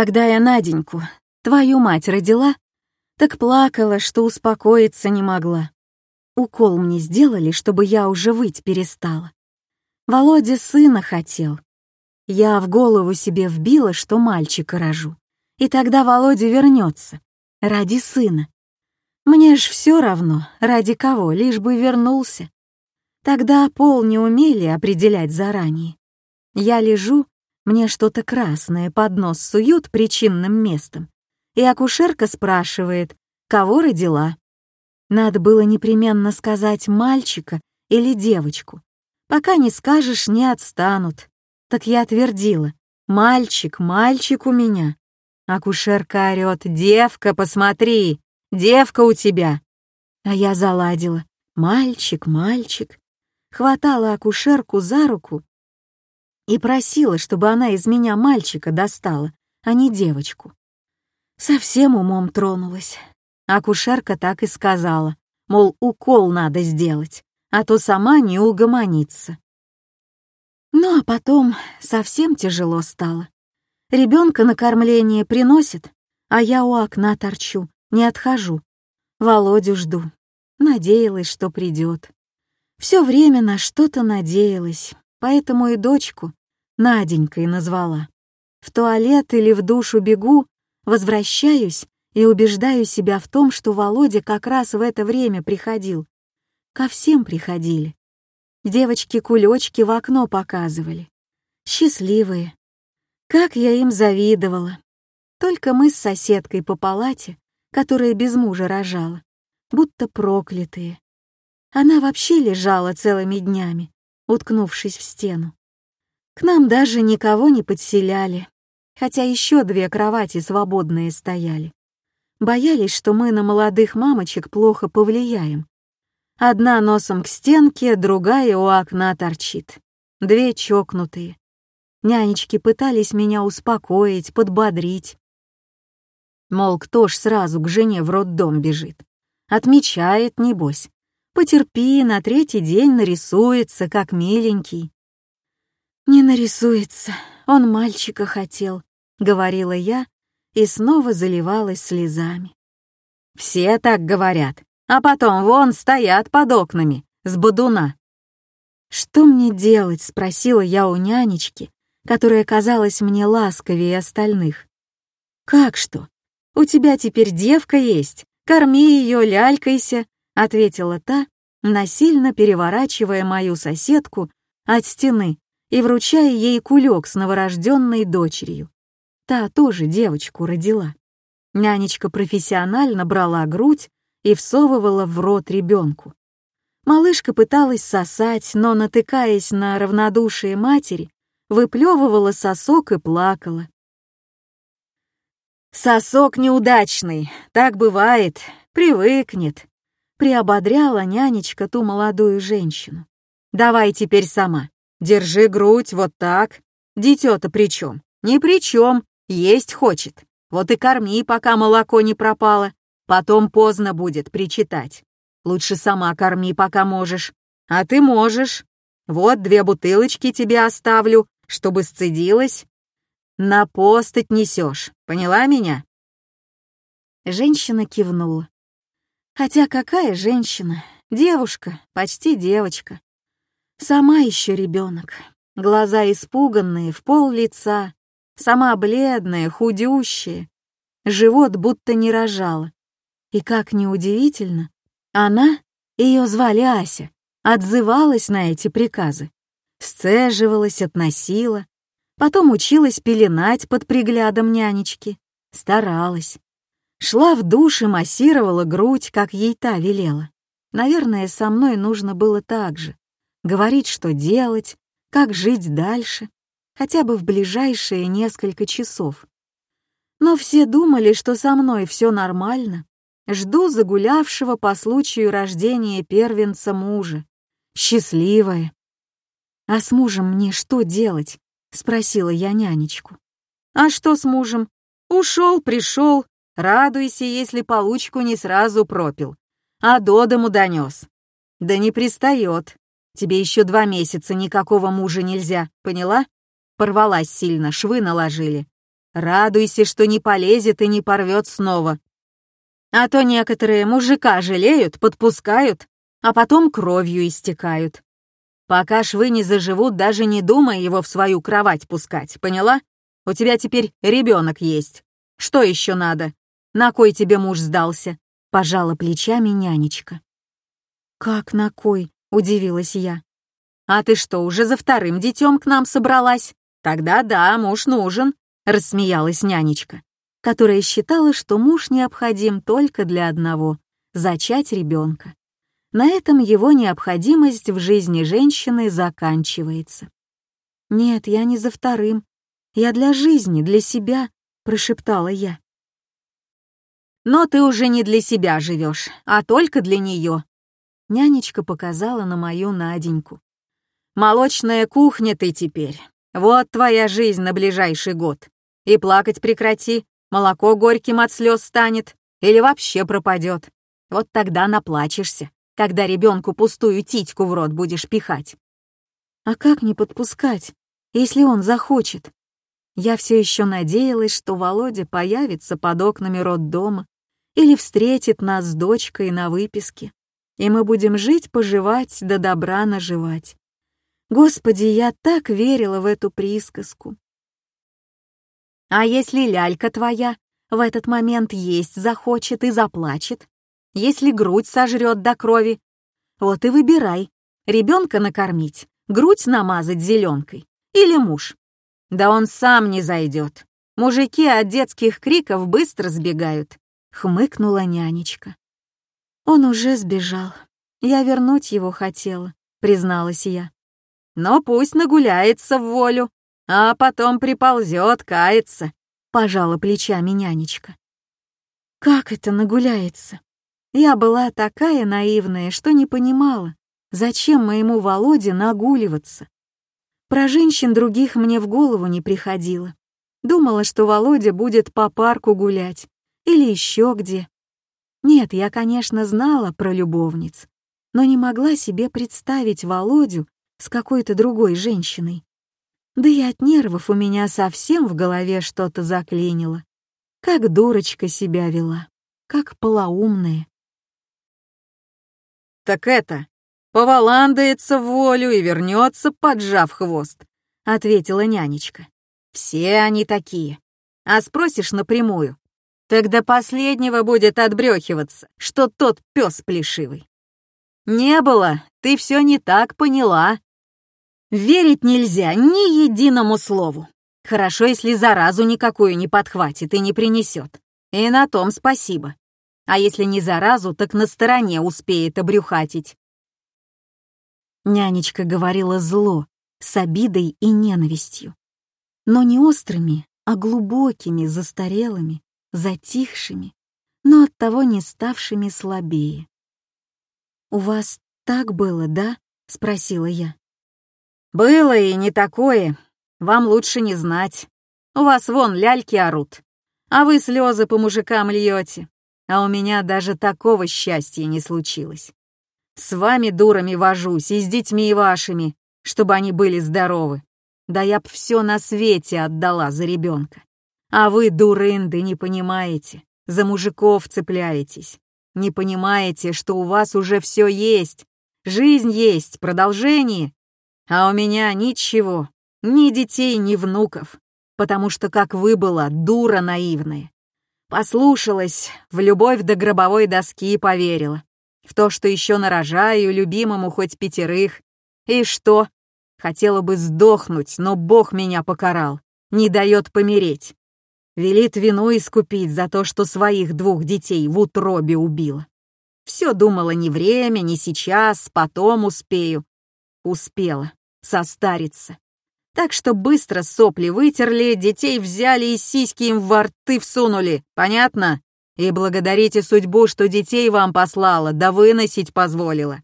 Когда я Наденьку, твою мать, родила, так плакала, что успокоиться не могла. Укол мне сделали, чтобы я уже выть перестала. Володя сына хотел. Я в голову себе вбила, что мальчика рожу. И тогда Володя вернется. Ради сына. Мне ж все равно, ради кого, лишь бы вернулся. Тогда пол не умели определять заранее. Я лежу, мне что-то красное под нос суют причинным местом, и акушерка спрашивает, кого родила. Надо было непременно сказать мальчика или девочку. Пока не скажешь, не отстанут. Так я твердила, мальчик, мальчик у меня. Акушерка орёт, девка, посмотри, девка у тебя. А я заладила, мальчик, мальчик. Хватала акушерку за руку и просила, чтобы она из меня мальчика достала, а не девочку. Совсем умом тронулась. Акушерка так и сказала, мол, укол надо сделать, а то сама не угомонится. Ну а потом совсем тяжело стало. Ребенка на кормление приносит, а я у окна торчу, не отхожу. Володю жду. Надеялась, что придет. Все время на что-то надеялась, поэтому и дочку Наденькой назвала. В туалет или в душу бегу, возвращаюсь и убеждаю себя в том, что Володя как раз в это время приходил. Ко всем приходили. Девочки-кулечки в окно показывали. Счастливые. Как я им завидовала. Только мы с соседкой по палате, которая без мужа рожала, будто проклятые. Она вообще лежала целыми днями, уткнувшись в стену. К нам даже никого не подселяли, хотя еще две кровати свободные стояли. Боялись, что мы на молодых мамочек плохо повлияем. Одна носом к стенке, другая у окна торчит. Две чокнутые. Нянечки пытались меня успокоить, подбодрить. Мол, кто ж сразу к жене в роддом бежит? Отмечает, небось. Потерпи, на третий день нарисуется, как миленький. Не нарисуется, он мальчика хотел, — говорила я и снова заливалась слезами. «Все так говорят, а потом вон стоят под окнами, с бодуна». «Что мне делать?» — спросила я у нянечки, которая казалась мне ласковее остальных. «Как что? У тебя теперь девка есть, корми ее, лялькайся», — ответила та, насильно переворачивая мою соседку от стены и вручая ей кулек с новорожденной дочерью. Та тоже девочку родила. Нянечка профессионально брала грудь и всовывала в рот ребенку. Малышка пыталась сосать, но, натыкаясь на равнодушие матери, выплевывала сосок и плакала. «Сосок неудачный, так бывает, привыкнет», — приободряла нянечка ту молодую женщину. «Давай теперь сама, держи грудь вот так. Дитё-то при чем? Ни при чем, есть хочет. Вот и корми, пока молоко не пропало. Потом поздно будет причитать. Лучше сама корми, пока можешь. А ты можешь. Вот две бутылочки тебе оставлю, чтобы сцедилась. На постыть несешь, поняла меня?» Женщина кивнула. Хотя какая женщина? Девушка, почти девочка. Сама еще ребенок. Глаза испуганные, в пол лица, сама бледная, худющая, живот будто не рожала. И как неудивительно, она, ее звали Ася, отзывалась на эти приказы, сцеживалась, относила, потом училась пеленать под приглядом нянечки, старалась. Шла в душ и массировала грудь, как ей та велела. Наверное, со мной нужно было так же. Говорить, что делать, как жить дальше хотя бы в ближайшие несколько часов. Но все думали, что со мной все нормально. Жду загулявшего по случаю рождения первенца мужа. Счастливая. «А с мужем мне что делать?» — спросила я нянечку. «А что с мужем? Ушел, пришел. Радуйся, если получку не сразу пропил. А до дому донес. Да не пристает. Тебе еще два месяца никакого мужа нельзя, поняла?» Порвалась сильно, швы наложили. Радуйся, что не полезет и не порвет снова. А то некоторые мужика жалеют, подпускают, а потом кровью истекают. Пока швы не заживут, даже не думай его в свою кровать пускать, поняла? У тебя теперь ребенок есть. Что еще надо? На кой тебе муж сдался? Пожала плечами нянечка. Как на кой? Удивилась я. А ты что, уже за вторым детем к нам собралась? Тогда да, муж нужен, рассмеялась нянечка, которая считала, что муж необходим только для одного — зачать ребенка. На этом его необходимость в жизни женщины заканчивается. «Нет, я не за вторым. Я для жизни, для себя», — прошептала я. «Но ты уже не для себя живешь, а только для нее», — нянечка показала на мою Наденьку. «Молочная кухня ты теперь. Вот твоя жизнь на ближайший год. И плакать прекрати, молоко горьким от слез станет или вообще пропадет. Вот тогда наплачешься когда ребенку пустую титьку в рот будешь пихать. А как не подпускать, если он захочет? Я все еще надеялась, что Володя появится под окнами роддома или встретит нас с дочкой на выписке, и мы будем жить-поживать да добра наживать. Господи, я так верила в эту присказку. А если лялька твоя в этот момент есть захочет и заплачет, если грудь сожрет до крови. Вот и выбирай, ребенка накормить, грудь намазать зеленкой или муж. Да он сам не зайдет. Мужики от детских криков быстро сбегают, хмыкнула нянечка. Он уже сбежал. Я вернуть его хотела, призналась я. Но пусть нагуляется в волю, а потом приползет кается, пожала плечами нянечка. Как это нагуляется? Я была такая наивная, что не понимала, зачем моему Володе нагуливаться. Про женщин других мне в голову не приходило. Думала, что Володя будет по парку гулять или еще где. Нет, я, конечно, знала про любовниц, но не могла себе представить Володю с какой-то другой женщиной. Да и от нервов у меня совсем в голове что-то заклинило. Как дурочка себя вела, как полоумная. «Так это, поваландается в волю и вернется, поджав хвост», — ответила нянечка. «Все они такие. А спросишь напрямую, тогда последнего будет отбрехиваться, что тот пес плешивый. Не было, ты все не так поняла. Верить нельзя ни единому слову. Хорошо, если заразу никакую не подхватит и не принесет. И на том спасибо а если не заразу, так на стороне успеет обрюхатить. Нянечка говорила зло, с обидой и ненавистью. Но не острыми, а глубокими, застарелыми, затихшими, но оттого не ставшими слабее. «У вас так было, да?» — спросила я. «Было и не такое. Вам лучше не знать. У вас вон ляльки орут, а вы слезы по мужикам льете а у меня даже такого счастья не случилось. С вами, дурами, вожусь, и с детьми вашими, чтобы они были здоровы. Да я б все на свете отдала за ребенка. А вы, дурынды, не понимаете, за мужиков цепляетесь. Не понимаете, что у вас уже все есть, жизнь есть, продолжение. А у меня ничего, ни детей, ни внуков, потому что, как вы была, дура наивная. Послушалась, в любовь до гробовой доски поверила. В то, что еще нарожаю любимому хоть пятерых. И что? Хотела бы сдохнуть, но Бог меня покарал. Не дает помереть. Велит вину искупить за то, что своих двух детей в утробе убила. Все думала не время, не сейчас, потом успею. Успела состариться. Так что быстро сопли вытерли, детей взяли и сиськи им во рты всунули, понятно? И благодарите судьбу, что детей вам послала, да выносить позволила.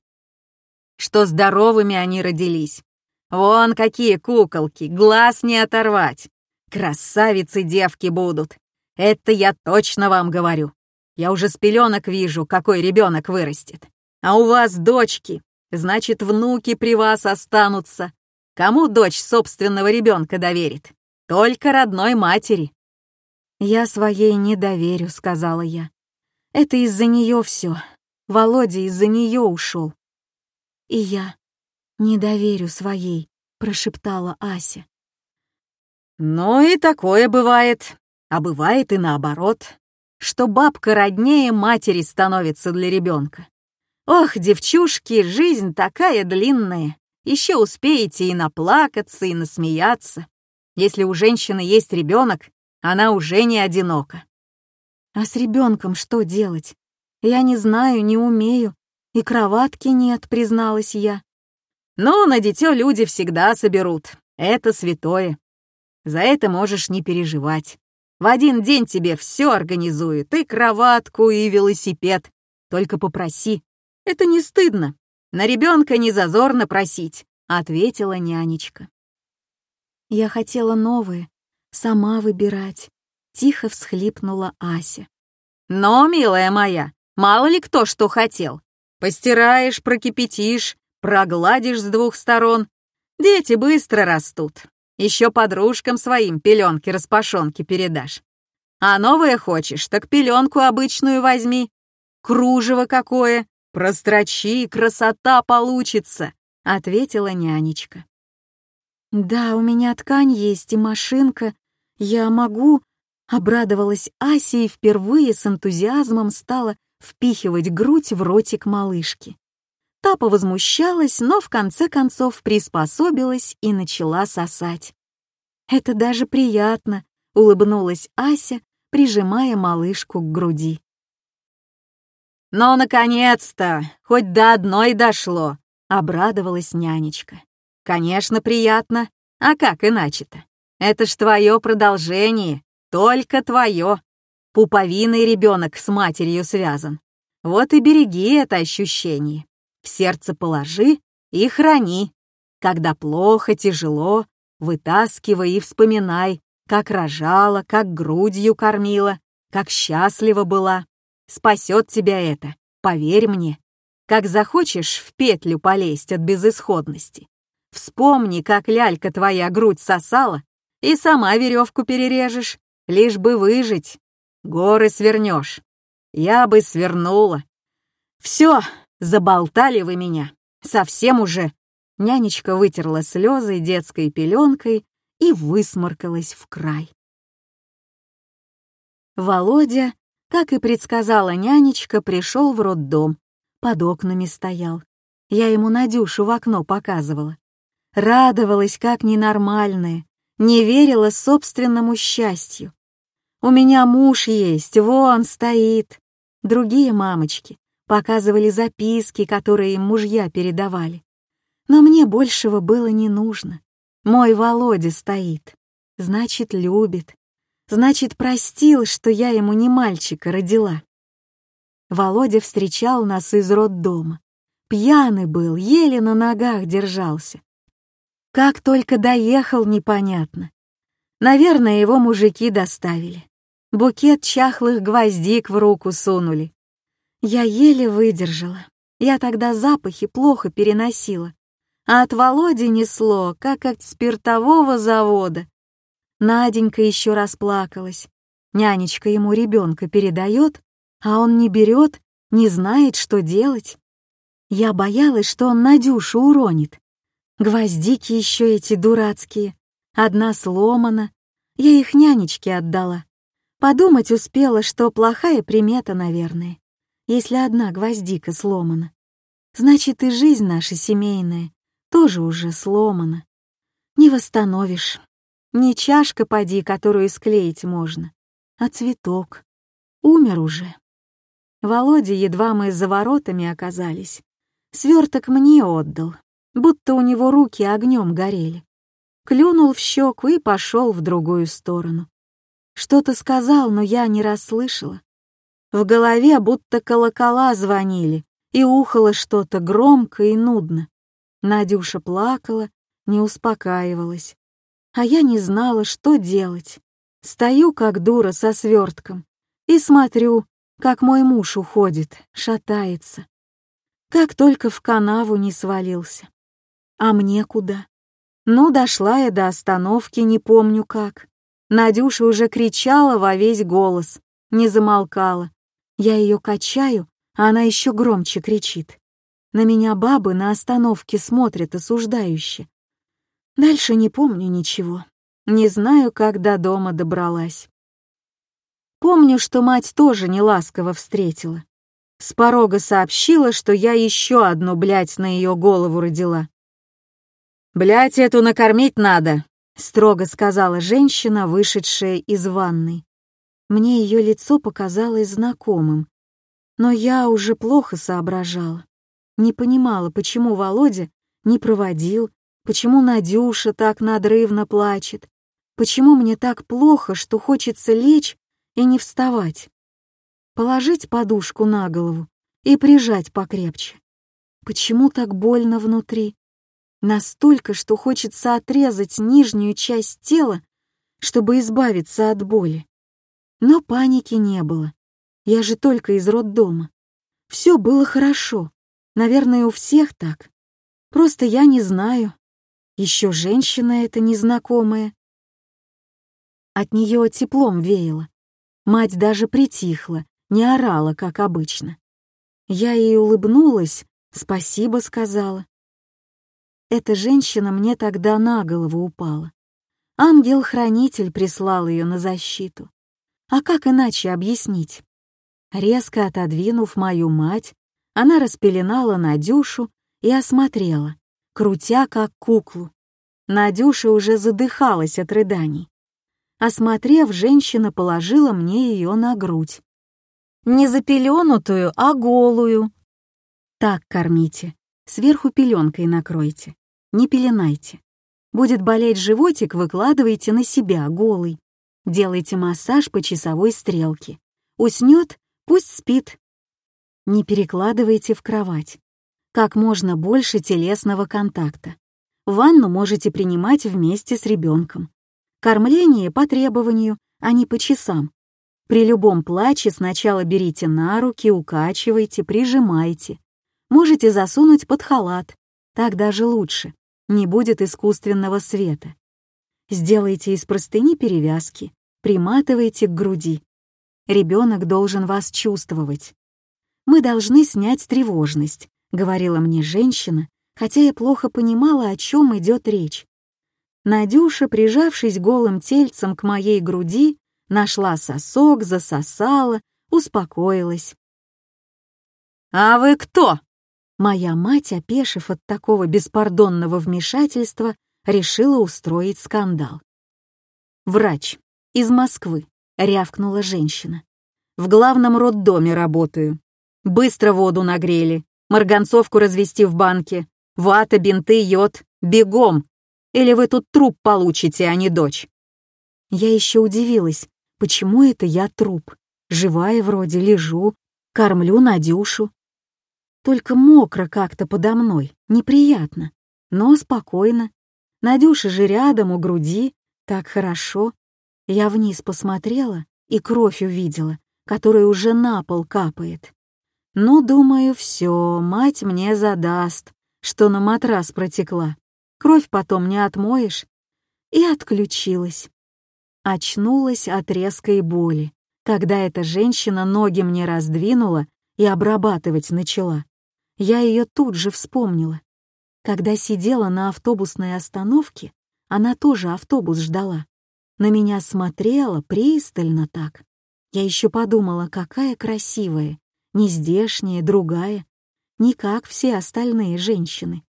Что здоровыми они родились. Вон какие куколки, глаз не оторвать. Красавицы девки будут. Это я точно вам говорю. Я уже с пеленок вижу, какой ребенок вырастет. А у вас дочки, значит, внуки при вас останутся. Кому дочь собственного ребенка доверит? Только родной матери. «Я своей не доверю», — сказала я. «Это из-за нее все. Володя из-за нее ушел». «И я не доверю своей», — прошептала Ася. «Ну и такое бывает. А бывает и наоборот, что бабка роднее матери становится для ребенка. Ох, девчушки, жизнь такая длинная. Еще успеете и наплакаться, и насмеяться. Если у женщины есть ребенок, она уже не одинока. А с ребенком что делать? Я не знаю, не умею. И кроватки нет, призналась я. Но на дитё люди всегда соберут. Это святое. За это можешь не переживать. В один день тебе все организуют, и кроватку, и велосипед. Только попроси. Это не стыдно. На ребенка не зазорно просить, ответила нянечка. Я хотела новые, сама выбирать. Тихо всхлипнула Ася. Но, милая моя, мало ли кто что хотел. Постираешь, прокипятишь, прогладишь с двух сторон. Дети быстро растут. Еще подружкам своим пеленки-распашонки передашь. А новое хочешь, так пеленку обычную возьми. Кружево какое, прострочи, красота получится, ответила нянечка. Да, у меня ткань есть и машинка. Я могу, обрадовалась Ася и впервые с энтузиазмом стала впихивать грудь в ротик малышки. Та повозмущалась, но в конце концов приспособилась и начала сосать. «Это даже приятно», — улыбнулась Ася, прижимая малышку к груди. «Ну, наконец-то! Хоть до одной дошло!» — обрадовалась нянечка. «Конечно, приятно. А как иначе-то? Это ж твое продолжение, только твое. Пуповиный ребенок с матерью связан. Вот и береги это ощущение в сердце положи и храни. Когда плохо, тяжело, вытаскивай и вспоминай, как рожала, как грудью кормила, как счастлива была. Спасет тебя это, поверь мне. Как захочешь в петлю полезть от безысходности. Вспомни, как лялька твоя грудь сосала, и сама веревку перережешь, лишь бы выжить. Горы свернешь. Я бы свернула. Все, Заболтали вы меня. Совсем уже. Нянечка вытерла слезы детской пеленкой и высморкалась в край. Володя, как и предсказала нянечка, пришел в роддом. Под окнами стоял. Я ему Надюшу в окно показывала. Радовалась, как ненормальная, не верила собственному счастью. У меня муж есть, вон стоит. Другие мамочки показывали записки, которые им мужья передавали. Но мне большего было не нужно. Мой Володя стоит. Значит, любит. Значит, простил, что я ему не мальчика родила. Володя встречал нас из роддома. Пьяный был, еле на ногах держался. Как только доехал, непонятно. Наверное, его мужики доставили. Букет чахлых гвоздик в руку сунули. Я еле выдержала. Я тогда запахи плохо переносила. А от Володи несло, как от спиртового завода. Наденька еще раз плакалась. Нянечка ему ребенка передает, а он не берет, не знает, что делать. Я боялась, что он Надюшу уронит. Гвоздики еще эти дурацкие. Одна сломана. Я их нянечке отдала. Подумать успела, что плохая примета, наверное если одна гвоздика сломана. Значит, и жизнь наша семейная тоже уже сломана. Не восстановишь. Не чашка поди, которую склеить можно, а цветок. Умер уже. Володя, едва мы за воротами оказались, сверток мне отдал, будто у него руки огнем горели. Клюнул в щеку и пошел в другую сторону. Что-то сказал, но я не расслышала. В голове будто колокола звонили, и ухало что-то громко и нудно. Надюша плакала, не успокаивалась. А я не знала, что делать. Стою, как дура, со свертком, и смотрю, как мой муж уходит, шатается. Как только в канаву не свалился. А мне куда? Ну, дошла я до остановки, не помню как. Надюша уже кричала во весь голос, не замолкала. Я ее качаю, а она еще громче кричит. На меня бабы на остановке смотрят осуждающе. Дальше не помню ничего. Не знаю, как до дома добралась. Помню, что мать тоже неласково встретила. С порога сообщила, что я еще одну блядь на ее голову родила. «Блядь эту накормить надо», — строго сказала женщина, вышедшая из ванной. Мне ее лицо показалось знакомым, но я уже плохо соображала. Не понимала, почему Володя не проводил, почему Надюша так надрывно плачет, почему мне так плохо, что хочется лечь и не вставать. Положить подушку на голову и прижать покрепче. Почему так больно внутри? Настолько, что хочется отрезать нижнюю часть тела, чтобы избавиться от боли. Но паники не было. Я же только из роддома. Все было хорошо. Наверное, у всех так. Просто я не знаю. Еще женщина эта незнакомая. От нее теплом веяло. Мать даже притихла, не орала, как обычно. Я ей улыбнулась, спасибо сказала. Эта женщина мне тогда на голову упала. Ангел-хранитель прислал ее на защиту. А как иначе объяснить? Резко отодвинув мою мать, она распеленала Надюшу и осмотрела, крутя как куклу. Надюша уже задыхалась от рыданий. Осмотрев, женщина положила мне ее на грудь. Не запеленутую, а голую. Так кормите, сверху пеленкой накройте не пеленайте. Будет болеть животик, выкладывайте на себя голый. Делайте массаж по часовой стрелке. Уснет, пусть спит. Не перекладывайте в кровать. Как можно больше телесного контакта. Ванну можете принимать вместе с ребенком. Кормление по требованию, а не по часам. При любом плаче сначала берите на руки, укачивайте, прижимайте. Можете засунуть под халат, так даже лучше не будет искусственного света. Сделайте из простыни перевязки, приматывайте к груди. Ребенок должен вас чувствовать. Мы должны снять тревожность, говорила мне женщина, хотя я плохо понимала, о чем идет речь. Надюша, прижавшись голым тельцем к моей груди, нашла сосок, засосала, успокоилась. «А вы кто?» Моя мать, опешив от такого беспардонного вмешательства, решила устроить скандал. «Врач. Из Москвы», — рявкнула женщина. «В главном роддоме работаю. Быстро воду нагрели, марганцовку развести в банке, вата, бинты, йод. Бегом! Или вы тут труп получите, а не дочь». Я еще удивилась, почему это я труп? Живая вроде, лежу, кормлю Надюшу, только мокро как-то подо мной, неприятно, но спокойно. Надюша же рядом у груди, так хорошо. Я вниз посмотрела и кровь увидела, которая уже на пол капает. Ну, думаю, все, мать мне задаст, что на матрас протекла. Кровь потом не отмоешь. И отключилась. Очнулась от резкой боли, когда эта женщина ноги мне раздвинула и обрабатывать начала. Я ее тут же вспомнила. Когда сидела на автобусной остановке, она тоже автобус ждала. На меня смотрела пристально так. Я еще подумала, какая красивая, не здешняя, другая, не как все остальные женщины.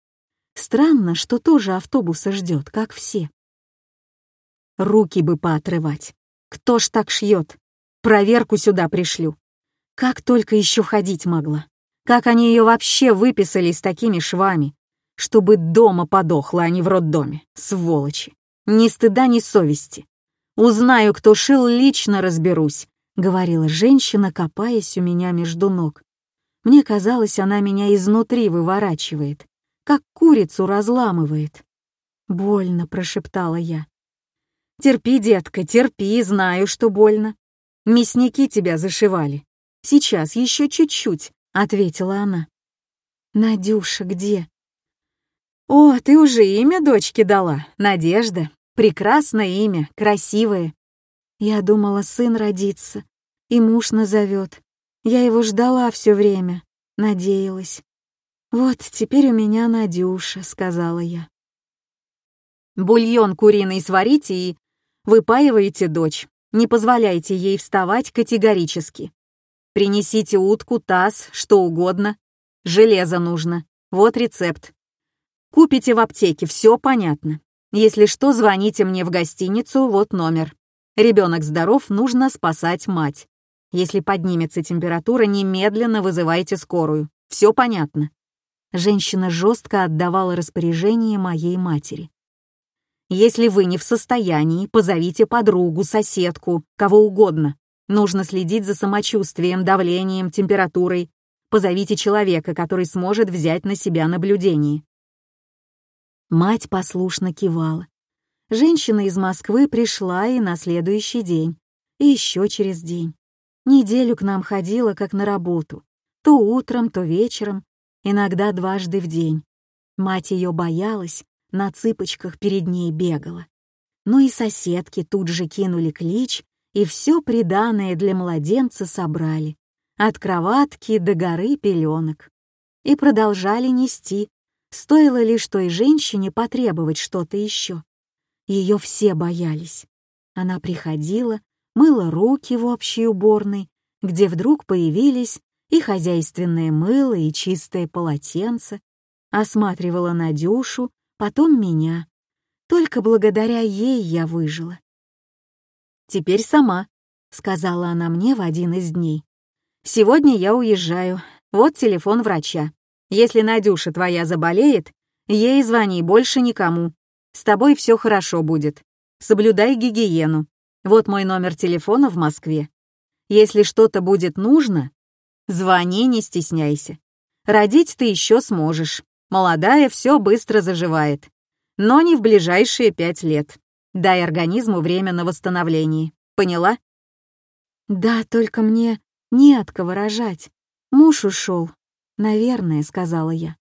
Странно, что тоже автобуса ждет, как все. Руки бы поотрывать. Кто ж так шьет? Проверку сюда пришлю. Как только еще ходить могла. Как они ее вообще выписали с такими швами? Чтобы дома подохла, а не в роддоме. Сволочи. Ни стыда, ни совести. Узнаю, кто шил, лично разберусь, — говорила женщина, копаясь у меня между ног. Мне казалось, она меня изнутри выворачивает, как курицу разламывает. «Больно», — прошептала я. «Терпи, детка, терпи, знаю, что больно. Мясники тебя зашивали. Сейчас еще чуть-чуть, — ответила она. «Надюша где?» «О, ты уже имя дочке дала, Надежда. Прекрасное имя, красивое. Я думала, сын родится, и муж назовет. Я его ждала все время, надеялась. «Вот теперь у меня Надюша», — сказала я. «Бульон куриный сварите и выпаиваете дочь. Не позволяйте ей вставать категорически. Принесите утку, таз, что угодно. Железо нужно. Вот рецепт. Купите в аптеке, все понятно. Если что, звоните мне в гостиницу, вот номер. Ребенок здоров, нужно спасать мать. Если поднимется температура, немедленно вызывайте скорую. Все понятно. Женщина жестко отдавала распоряжение моей матери. Если вы не в состоянии, позовите подругу, соседку, кого угодно. Нужно следить за самочувствием, давлением, температурой. Позовите человека, который сможет взять на себя наблюдение. Мать послушно кивала. Женщина из Москвы пришла и на следующий день, и еще через день. Неделю к нам ходила, как на работу. То утром, то вечером, иногда дважды в день. Мать ее боялась, на цыпочках перед ней бегала. Ну и соседки тут же кинули клич, и все приданное для младенца собрали. От кроватки до горы пеленок. И продолжали нести, стоило лишь той женщине потребовать что-то еще. Ее все боялись. Она приходила, мыла руки в общей уборной, где вдруг появились и хозяйственное мыло, и чистое полотенце, осматривала Надюшу, потом меня. Только благодаря ей я выжила. «Теперь сама», — сказала она мне в один из дней. «Сегодня я уезжаю. Вот телефон врача. Если Надюша твоя заболеет, ей звони больше никому. С тобой все хорошо будет. Соблюдай гигиену. Вот мой номер телефона в Москве. Если что-то будет нужно, звони, не стесняйся. Родить ты еще сможешь. Молодая все быстро заживает. Но не в ближайшие пять лет. Дай организму время на восстановление. Поняла? Да, только мне не от кого рожать. Муж ушел. Наверное, сказала я.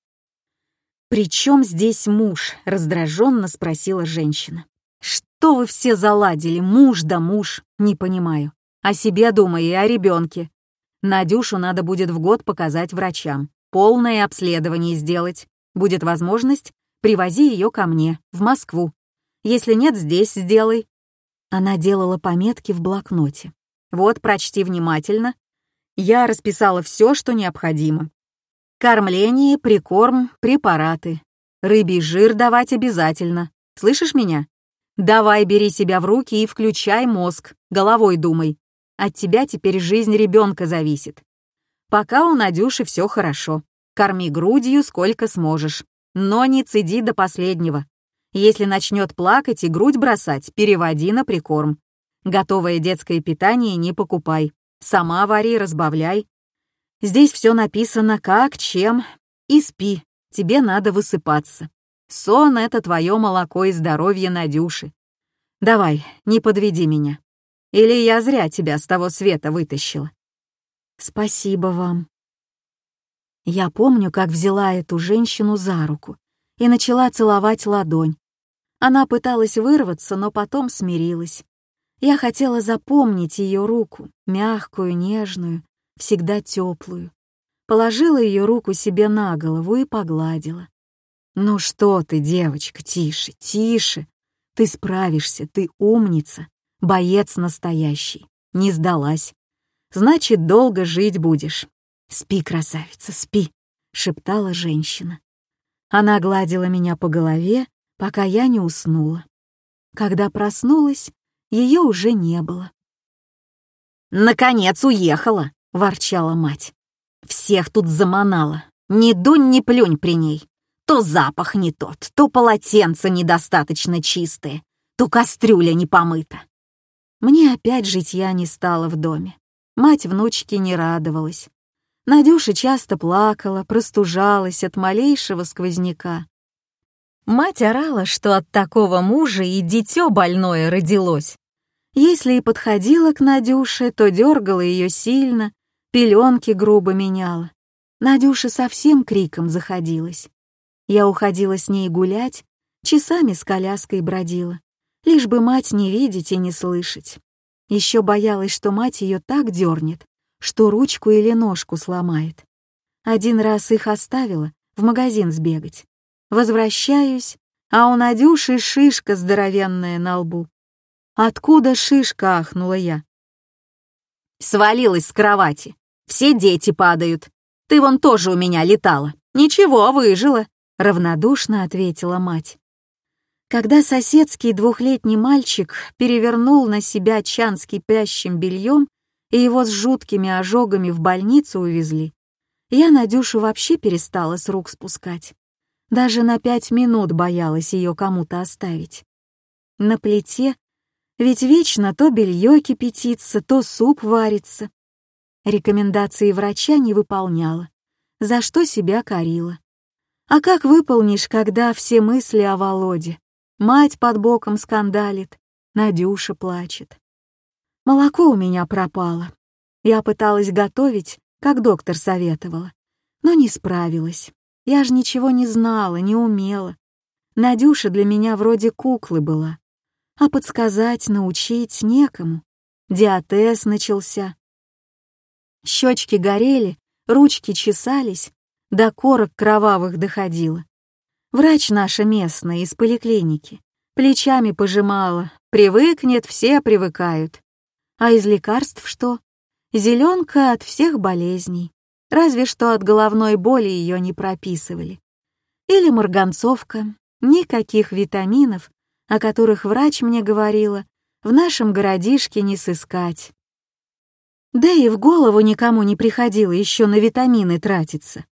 «При чем здесь муж?» — раздраженно спросила женщина. «Что вы все заладили? Муж да муж. Не понимаю. О себе думай и о ребенке. Надюшу надо будет в год показать врачам. Полное обследование сделать. Будет возможность, привози ее ко мне, в Москву. Если нет, здесь сделай». Она делала пометки в блокноте. «Вот, прочти внимательно. Я расписала все, что необходимо. Кормление, прикорм, препараты. Рыбий жир давать обязательно. Слышишь меня? Давай, бери себя в руки и включай мозг, головой думай. От тебя теперь жизнь ребенка зависит. Пока у Надюши все хорошо. Корми грудью сколько сможешь. Но не цеди до последнего. Если начнет плакать и грудь бросать, переводи на прикорм. Готовое детское питание не покупай. Сама вари, разбавляй. Здесь все написано как, чем. И спи, тебе надо высыпаться. Сон — это твое молоко и здоровье Надюши. Давай, не подведи меня. Или я зря тебя с того света вытащила. Спасибо вам. Я помню, как взяла эту женщину за руку и начала целовать ладонь. Она пыталась вырваться, но потом смирилась. Я хотела запомнить ее руку, мягкую, нежную, всегда теплую. Положила ее руку себе на голову и погладила. «Ну что ты, девочка, тише, тише. Ты справишься, ты умница, боец настоящий, не сдалась. Значит, долго жить будешь. Спи, красавица, спи», — шептала женщина. Она гладила меня по голове, пока я не уснула. Когда проснулась, ее уже не было. «Наконец уехала!» — ворчала мать. «Всех тут заманала. Ни дунь, ни плюнь при ней. То запах не тот, то полотенце недостаточно чистое, то кастрюля не помыта. Мне опять житья не стало в доме. Мать внучки не радовалась. Надюша часто плакала, простужалась от малейшего сквозняка. Мать орала, что от такого мужа и дитё больное родилось. Если и подходила к Надюше, то дергала ее сильно, пеленки грубо меняла. Надюша совсем криком заходилась. Я уходила с ней гулять, часами с коляской бродила, лишь бы мать не видеть и не слышать. Еще боялась, что мать ее так дернет, что ручку или ножку сломает. Один раз их оставила в магазин сбегать. Возвращаюсь, а у Надюши шишка здоровенная на лбу. «Откуда шишка?» — ахнула я. «Свалилась с кровати. Все дети падают. Ты вон тоже у меня летала. Ничего, выжила», — равнодушно ответила мать. Когда соседский двухлетний мальчик перевернул на себя чан с кипящим бельем и его с жуткими ожогами в больницу увезли, я Надюшу вообще перестала с рук спускать. Даже на пять минут боялась ее кому-то оставить. На плите ведь вечно то белье кипятится, то суп варится. Рекомендации врача не выполняла, за что себя корила. А как выполнишь, когда все мысли о Володе? Мать под боком скандалит, Надюша плачет. Молоко у меня пропало. Я пыталась готовить, как доктор советовала, но не справилась. Я же ничего не знала, не умела. Надюша для меня вроде куклы была. А подсказать, научить некому. Диатез начался. Щечки горели, ручки чесались, до корок кровавых доходило. Врач наша местная из поликлиники. Плечами пожимала. Привыкнет, все привыкают. А из лекарств что? Зеленка от всех болезней. Разве что от головной боли ее не прописывали. Или марганцовка. Никаких витаминов, о которых врач мне говорила, в нашем городишке не сыскать. Да и в голову никому не приходило еще на витамины тратиться.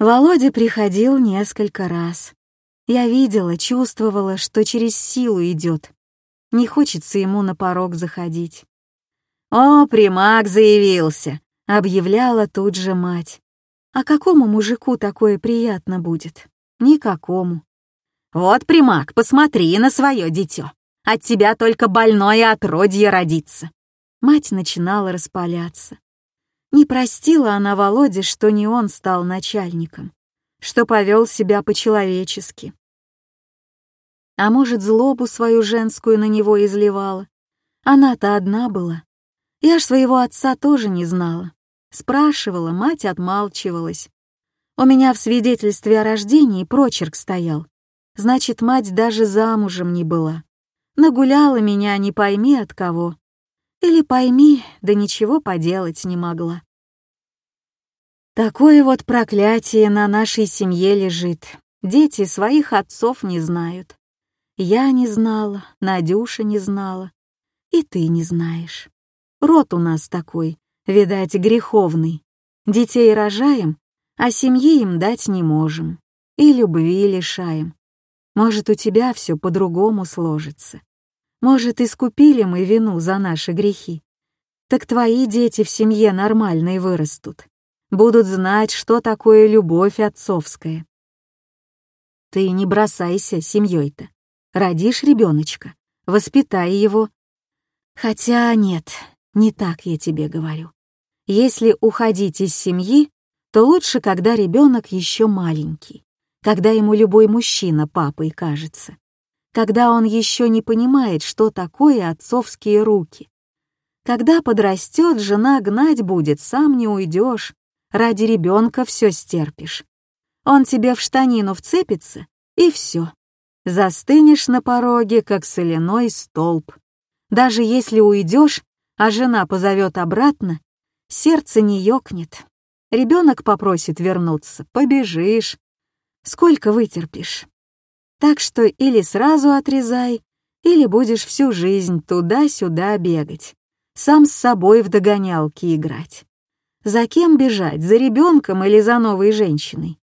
Володя приходил несколько раз. Я видела, чувствовала, что через силу идет. Не хочется ему на порог заходить. «О, примак заявился!» — объявляла тут же мать. «А какому мужику такое приятно будет? Никакому». «Вот, примак, посмотри на свое дитё. От тебя только больное отродье родится». Мать начинала распаляться. Не простила она Володе, что не он стал начальником, что повел себя по-человечески. А может, злобу свою женскую на него изливала. Она-то одна была. Я ж своего отца тоже не знала. Спрашивала, мать отмалчивалась. У меня в свидетельстве о рождении прочерк стоял. Значит, мать даже замужем не была. Нагуляла меня не пойми от кого. Или пойми, да ничего поделать не могла. Такое вот проклятие на нашей семье лежит. Дети своих отцов не знают. Я не знала, Надюша не знала. И ты не знаешь. Род у нас такой, видать, греховный. Детей рожаем, а семьи им дать не можем. И любви лишаем. Может, у тебя все по-другому сложится. Может, искупили мы вину за наши грехи. Так твои дети в семье нормальные вырастут. Будут знать, что такое любовь отцовская. Ты не бросайся семьей-то. Родишь ребеночка, воспитай его. Хотя нет, не так я тебе говорю. Если уходить из семьи, то лучше, когда ребенок еще маленький, когда ему любой мужчина папой кажется когда он еще не понимает, что такое отцовские руки. Когда подрастет, жена гнать будет, сам не уйдешь, ради ребенка все стерпишь. Он тебе в штанину вцепится, и все. Застынешь на пороге, как соляной столб. Даже если уйдешь, а жена позовет обратно, сердце не ёкнет. Ребенок попросит вернуться, побежишь. Сколько вытерпишь? Так что или сразу отрезай, или будешь всю жизнь туда-сюда бегать, сам с собой в догонялки играть. За кем бежать, за ребенком или за новой женщиной?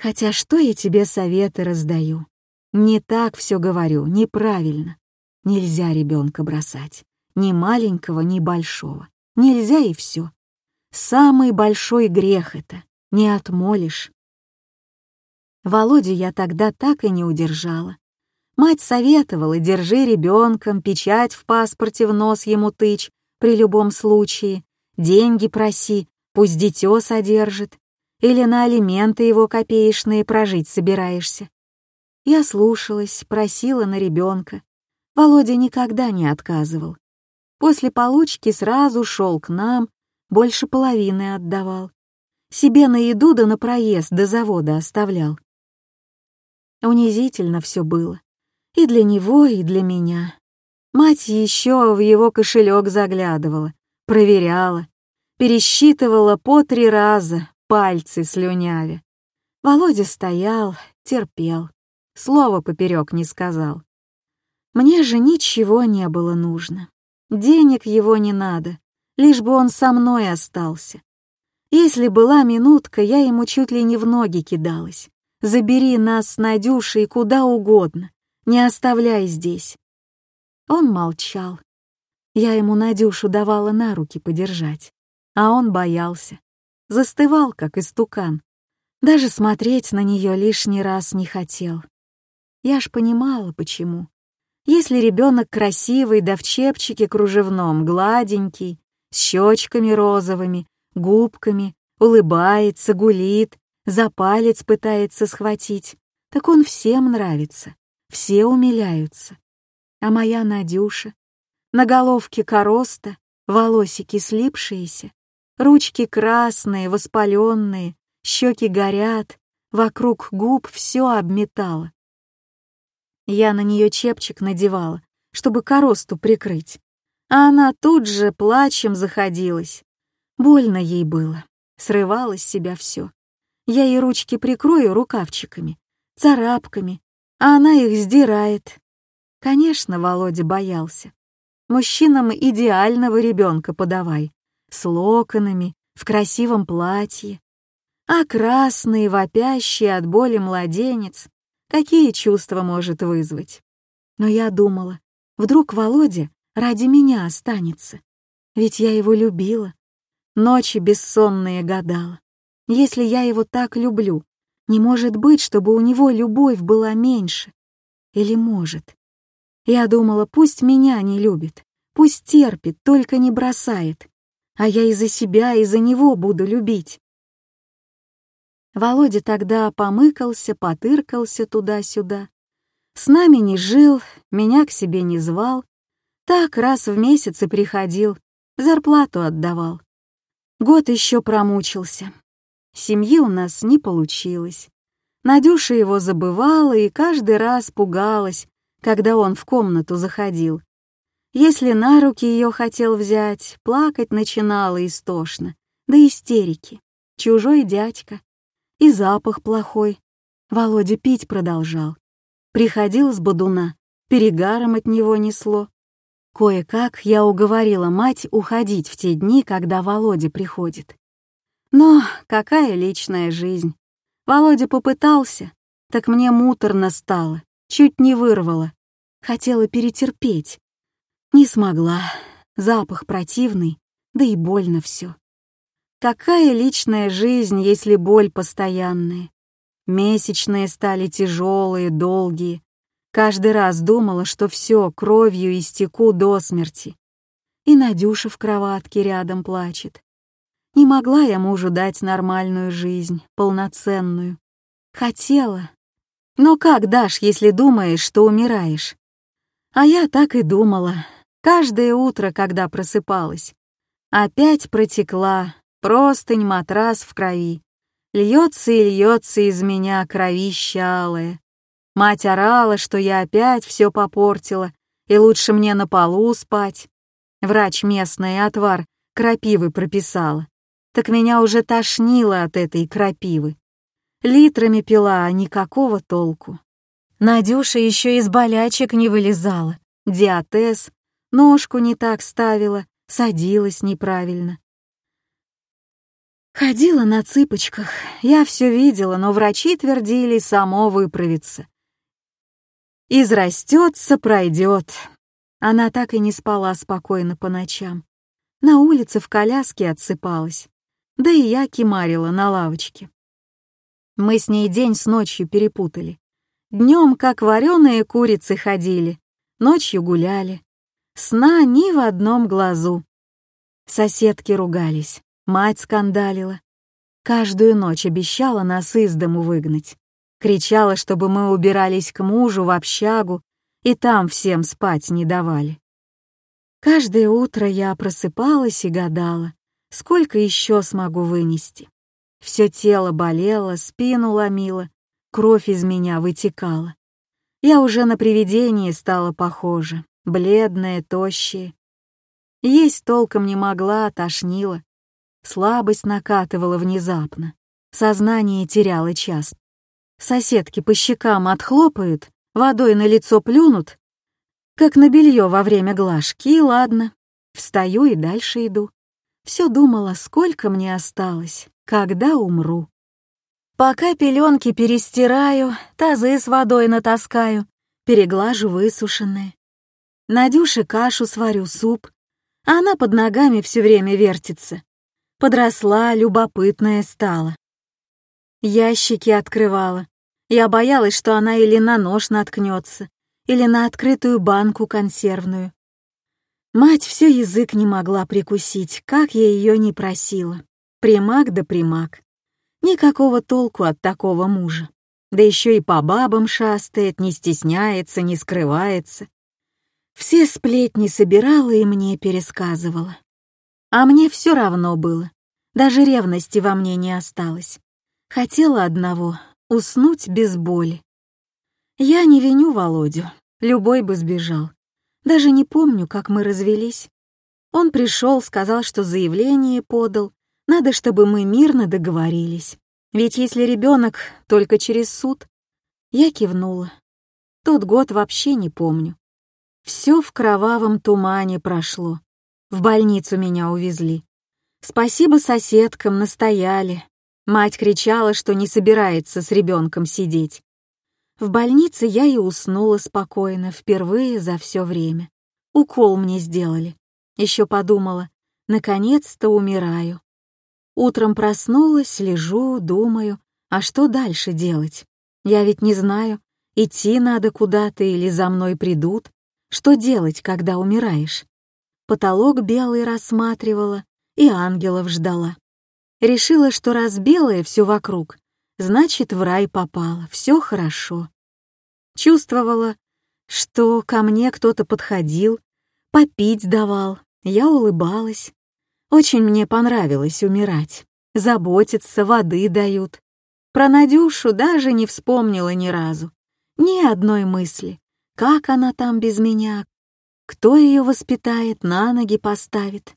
Хотя что я тебе советы раздаю? Не так все говорю, неправильно. Нельзя ребенка бросать. Ни маленького, ни большого. Нельзя и все. Самый большой грех это. Не отмолишь. Володю я тогда так и не удержала. Мать советовала, держи ребенком, печать в паспорте в нос ему тычь, при любом случае, деньги проси, пусть дитё содержит, или на алименты его копеечные прожить собираешься. Я слушалась, просила на ребенка. Володя никогда не отказывал. После получки сразу шел к нам, больше половины отдавал. Себе на еду да на проезд до завода оставлял. Унизительно все было. И для него, и для меня. Мать еще в его кошелек заглядывала, проверяла, пересчитывала по три раза, пальцы слюнявя. Володя стоял, терпел, слова поперек не сказал. Мне же ничего не было нужно. Денег его не надо, лишь бы он со мной остался. Если была минутка, я ему чуть ли не в ноги кидалась. Забери нас с Надюшей куда угодно, не оставляй здесь. Он молчал. Я ему Надюшу давала на руки подержать, а он боялся. Застывал, как истукан. Даже смотреть на нее лишний раз не хотел. Я ж понимала, почему. Если ребенок красивый, да в чепчике кружевном, гладенький, с щечками розовыми, губками, улыбается, гулит, за палец пытается схватить, так он всем нравится, все умиляются. А моя Надюша, на головке короста, волосики слипшиеся, ручки красные, воспаленные, щеки горят, вокруг губ все обметало. Я на нее чепчик надевала, чтобы коросту прикрыть, а она тут же плачем заходилась. Больно ей было, срывалось с себя все. Я ей ручки прикрою рукавчиками, царапками, а она их сдирает. Конечно, Володя боялся. Мужчинам идеального ребенка подавай, с локонами, в красивом платье. А красный, вопящий от боли младенец, какие чувства может вызвать? Но я думала, вдруг Володя ради меня останется. Ведь я его любила. Ночи бессонные гадала. Если я его так люблю, не может быть, чтобы у него любовь была меньше. Или может? Я думала, пусть меня не любит, пусть терпит, только не бросает, а я из-за себя, из-за него буду любить. Володя тогда помыкался, потыркался туда-сюда. С нами не жил, меня к себе не звал. Так раз в месяц и приходил, зарплату отдавал. Год еще промучился, Семьи у нас не получилось. Надюша его забывала и каждый раз пугалась, когда он в комнату заходил. Если на руки ее хотел взять, плакать начинала истошно, до истерики. Чужой дядька. И запах плохой. Володя пить продолжал. Приходил с бодуна, перегаром от него несло. Кое-как я уговорила мать уходить в те дни, когда Володя приходит. Но какая личная жизнь? Володя попытался, так мне муторно стало, чуть не вырвало. Хотела перетерпеть. Не смогла. Запах противный, да и больно все. Какая личная жизнь, если боль постоянная? Месячные стали тяжелые, долгие. Каждый раз думала, что все, кровью истеку до смерти. И Надюша в кроватке рядом плачет. Не могла я мужу дать нормальную жизнь, полноценную. Хотела. Но как дашь, если думаешь, что умираешь? А я так и думала. Каждое утро, когда просыпалась. Опять протекла, простынь, матрас в крови. Льется и льется из меня кровища алая. Мать орала, что я опять все попортила, и лучше мне на полу спать. Врач местный отвар крапивы прописала так меня уже тошнило от этой крапивы. Литрами пила, а никакого толку. Надюша еще из болячек не вылезала, диатез, ножку не так ставила, садилась неправильно. Ходила на цыпочках, я все видела, но врачи твердили, само выправится. Израстется, пройдет. Она так и не спала спокойно по ночам. На улице в коляске отсыпалась да и я кимарила на лавочке. Мы с ней день с ночью перепутали. Днем, как вареные курицы ходили, ночью гуляли. Сна ни в одном глазу. Соседки ругались, мать скандалила. Каждую ночь обещала нас из дому выгнать. Кричала, чтобы мы убирались к мужу в общагу, и там всем спать не давали. Каждое утро я просыпалась и гадала, сколько еще смогу вынести. Все тело болело, спину ломило, кровь из меня вытекала. Я уже на привидение стала похожа, бледная, тощая. Есть толком не могла, тошнила. Слабость накатывала внезапно. Сознание теряло часто. Соседки по щекам отхлопают, водой на лицо плюнут, как на белье во время глажки, и ладно. Встаю и дальше иду. Все думала, сколько мне осталось, когда умру. Пока пеленки перестираю, тазы с водой натаскаю, переглажу высушенные. Надюше кашу сварю, суп, а она под ногами все время вертится. Подросла, любопытная стала. Ящики открывала. Я боялась, что она или на нож наткнется, или на открытую банку консервную. Мать все язык не могла прикусить, как я ее не просила. Примак да примак. Никакого толку от такого мужа. Да еще и по бабам шастает, не стесняется, не скрывается. Все сплетни собирала и мне пересказывала. А мне все равно было. Даже ревности во мне не осталось. Хотела одного — уснуть без боли. Я не виню Володю, любой бы сбежал. Даже не помню, как мы развелись. Он пришел, сказал, что заявление подал, надо, чтобы мы мирно договорились. Ведь если ребенок только через суд... Я кивнула. Тот год вообще не помню. Все в кровавом тумане прошло. В больницу меня увезли. Спасибо соседкам, настояли. Мать кричала, что не собирается с ребенком сидеть. В больнице я и уснула спокойно, впервые за все время. Укол мне сделали. Еще подумала, наконец-то умираю. Утром проснулась, лежу, думаю, а что дальше делать? Я ведь не знаю, идти надо куда-то или за мной придут. Что делать, когда умираешь? Потолок белый рассматривала и ангелов ждала. Решила, что раз белое все вокруг, значит, в рай попала, все хорошо. Чувствовала, что ко мне кто-то подходил, попить давал, я улыбалась, очень мне понравилось умирать. Заботиться, воды дают. Про Надюшу даже не вспомнила ни разу. Ни одной мысли. Как она там без меня? Кто ее воспитает, на ноги поставит?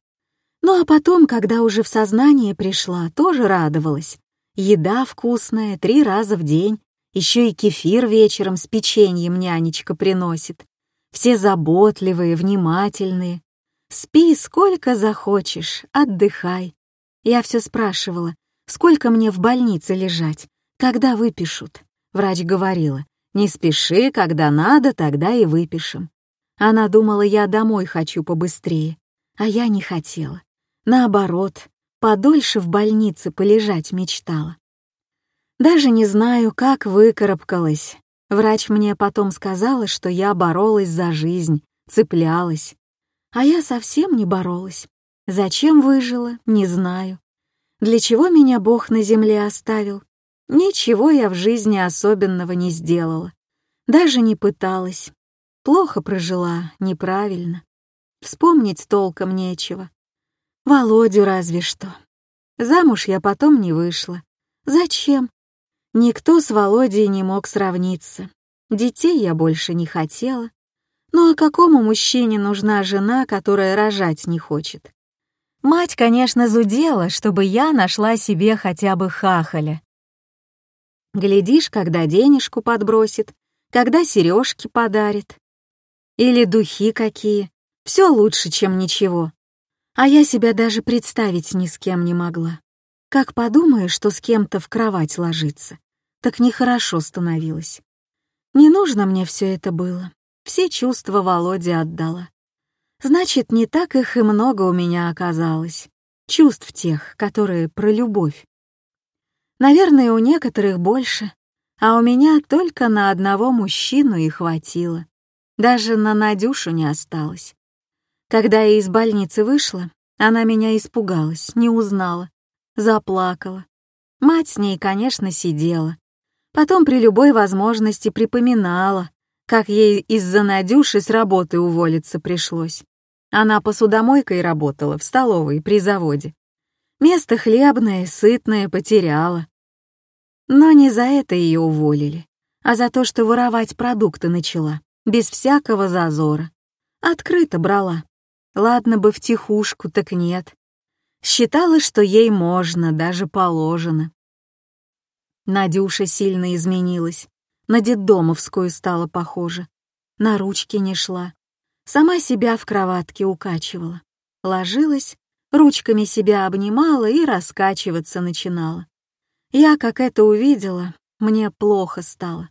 Ну а потом, когда уже в сознание пришла, тоже радовалась. Еда вкусная, три раза в день. Еще и кефир вечером с печеньем нянечка приносит. Все заботливые, внимательные. Спи сколько захочешь, отдыхай. Я все спрашивала, сколько мне в больнице лежать, когда выпишут. Врач говорила, не спеши, когда надо, тогда и выпишем. Она думала, я домой хочу побыстрее, а я не хотела. Наоборот, подольше в больнице полежать мечтала. Даже не знаю, как выкарабкалась. Врач мне потом сказала, что я боролась за жизнь, цеплялась. А я совсем не боролась. Зачем выжила, не знаю. Для чего меня Бог на земле оставил? Ничего я в жизни особенного не сделала. Даже не пыталась. Плохо прожила, неправильно. Вспомнить толком нечего. Володю разве что. Замуж я потом не вышла. Зачем? Никто с Володей не мог сравниться. Детей я больше не хотела. Ну а какому мужчине нужна жена, которая рожать не хочет? Мать, конечно, зудела, чтобы я нашла себе хотя бы хахаля. Глядишь, когда денежку подбросит, когда сережки подарит. Или духи какие. Все лучше, чем ничего. А я себя даже представить ни с кем не могла. Как подумаешь, что с кем-то в кровать ложиться, так нехорошо становилось. Не нужно мне все это было. Все чувства Володе отдала. Значит, не так их и много у меня оказалось. Чувств тех, которые про любовь. Наверное, у некоторых больше, а у меня только на одного мужчину и хватило. Даже на Надюшу не осталось. Когда я из больницы вышла, она меня испугалась, не узнала, заплакала. Мать с ней, конечно, сидела. Потом при любой возможности припоминала, как ей из-за Надюши с работы уволиться пришлось. Она посудомойкой работала в столовой при заводе. Место хлебное, сытное потеряла. Но не за это ее уволили, а за то, что воровать продукты начала, без всякого зазора. Открыто брала. Ладно бы в тихушку, так нет. Считала, что ей можно, даже положено. Надюша сильно изменилась. На детдомовскую стала похожа. На ручки не шла. Сама себя в кроватке укачивала. Ложилась, ручками себя обнимала и раскачиваться начинала. Я, как это увидела, мне плохо стало.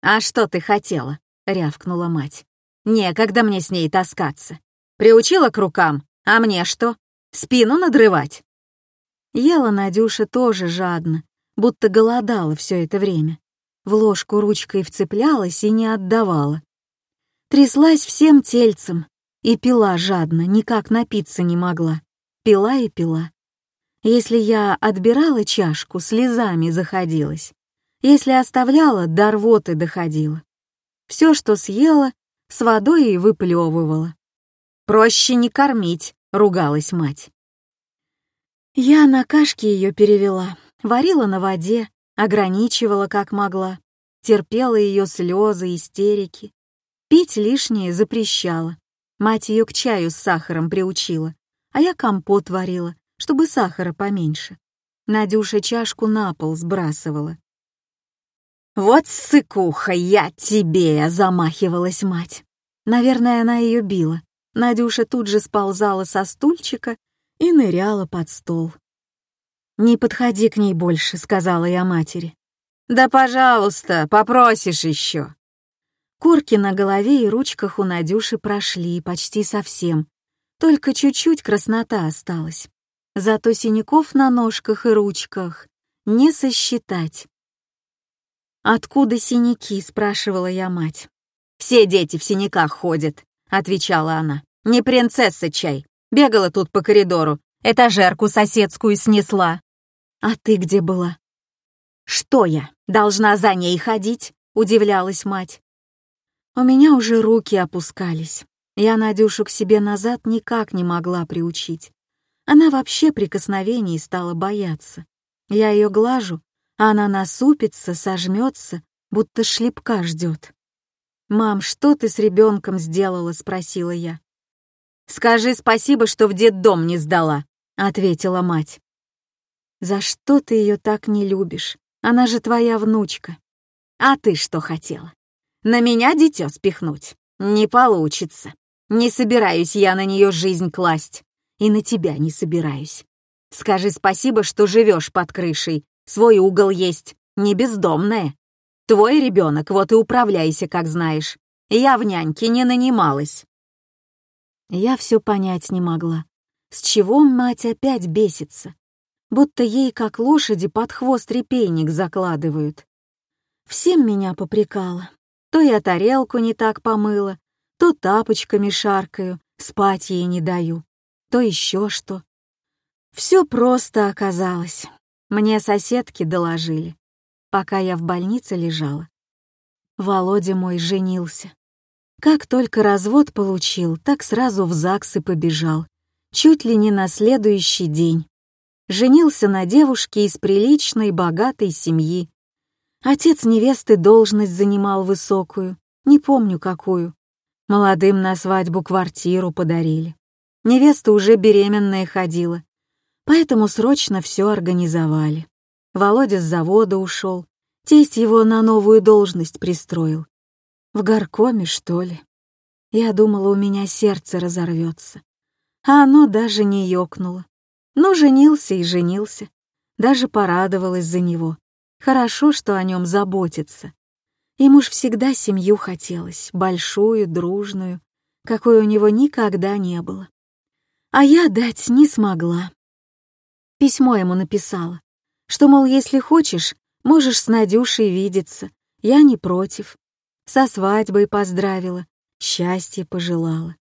«А что ты хотела?» — рявкнула мать. «Некогда мне с ней таскаться. Приучила к рукам, а мне что? Спину надрывать?» Ела Надюша тоже жадно, будто голодала все это время. В ложку ручкой вцеплялась и не отдавала. Тряслась всем тельцем и пила жадно, никак напиться не могла. Пила и пила. Если я отбирала чашку, слезами заходилась. Если оставляла, до рвоты доходила. Все, что съела, с водой и выплевывала. «Проще не кормить», — ругалась мать. Я на кашки ее перевела, Варила на воде, ограничивала как могла, терпела ее слезы, истерики. Пить лишнее запрещала. Мать ее к чаю с сахаром приучила, а я компот варила, чтобы сахара поменьше. Надюша чашку на пол сбрасывала. «Вот сыкуха, я тебе!» — замахивалась мать. Наверное, она ее била. Надюша тут же сползала со стульчика и ныряла под стол. «Не подходи к ней больше», — сказала я матери. «Да, пожалуйста, попросишь еще». Корки на голове и ручках у Надюши прошли почти совсем, только чуть-чуть краснота осталась. Зато синяков на ножках и ручках не сосчитать. «Откуда синяки?» — спрашивала я мать. «Все дети в синяках ходят», — отвечала она. «Не принцесса чай. Бегала тут по коридору, этажерку соседскую снесла. А ты где была? Что я, должна за ней ходить? Удивлялась мать. У меня уже руки опускались. Я Надюшу к себе назад никак не могла приучить. Она вообще прикосновений стала бояться. Я ее глажу, а она насупится, сожмется, будто шлепка ждет. «Мам, что ты с ребенком сделала?» — спросила я. «Скажи спасибо, что в детдом не сдала», — ответила мать. За что ты ее так не любишь? Она же твоя внучка. А ты что хотела? На меня дитё спихнуть? Не получится. Не собираюсь я на нее жизнь класть. И на тебя не собираюсь. Скажи спасибо, что живешь под крышей. Свой угол есть, не бездомная. Твой ребенок, вот и управляйся, как знаешь. Я в няньке не нанималась. Я все понять не могла. С чего мать опять бесится? будто ей, как лошади, под хвост репейник закладывают. Всем меня попрекала. То я тарелку не так помыла, то тапочками шаркаю, спать ей не даю, то еще что. Все просто оказалось. Мне соседки доложили, пока я в больнице лежала. Володя мой женился. Как только развод получил, так сразу в ЗАГС и побежал. Чуть ли не на следующий день женился на девушке из приличной, богатой семьи. Отец невесты должность занимал высокую, не помню какую. Молодым на свадьбу квартиру подарили. Невеста уже беременная ходила, поэтому срочно все организовали. Володя с завода ушел, тесть его на новую должность пристроил. В горкоме, что ли? Я думала, у меня сердце разорвется, а оно даже не ёкнуло. Но женился и женился. Даже порадовалась за него. Хорошо, что о нем заботится. Ему ж всегда семью хотелось, большую, дружную, какой у него никогда не было. А я дать не смогла. Письмо ему написала, что, мол, если хочешь, можешь с Надюшей видеться, я не против. Со свадьбой поздравила, счастье пожелала.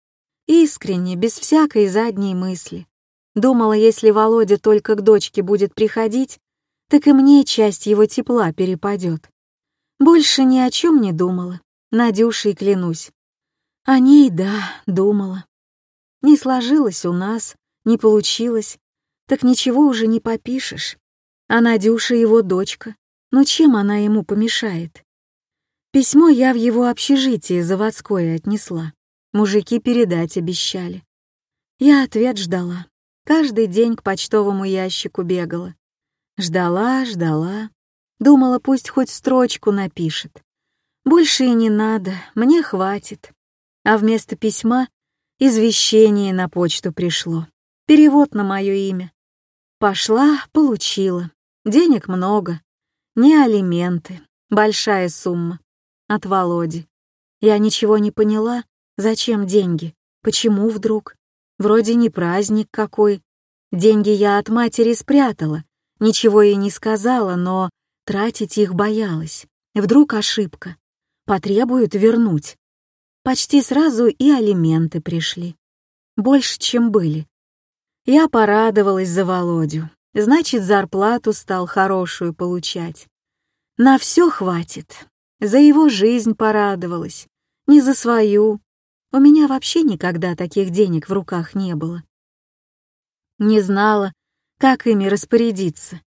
Искренне, без всякой задней мысли. Думала, если Володя только к дочке будет приходить, так и мне часть его тепла перепадет. Больше ни о чем не думала, Надюшей клянусь. О ней, да, думала. Не сложилось у нас, не получилось, так ничего уже не попишешь. А Надюша его дочка, но чем она ему помешает? Письмо я в его общежитие заводское отнесла. Мужики передать обещали. Я ответ ждала. Каждый день к почтовому ящику бегала. Ждала, ждала. Думала, пусть хоть строчку напишет. Больше и не надо, мне хватит. А вместо письма извещение на почту пришло. Перевод на мое имя. Пошла, получила. Денег много. Не алименты. Большая сумма. От Володи. Я ничего не поняла. Зачем деньги? Почему вдруг? Вроде не праздник какой. Деньги я от матери спрятала. Ничего ей не сказала, но тратить их боялась. Вдруг ошибка. Потребуют вернуть. Почти сразу и алименты пришли. Больше, чем были. Я порадовалась за Володю. Значит, зарплату стал хорошую получать. На все хватит. За его жизнь порадовалась. Не за свою. У меня вообще никогда таких денег в руках не было. Не знала, как ими распорядиться.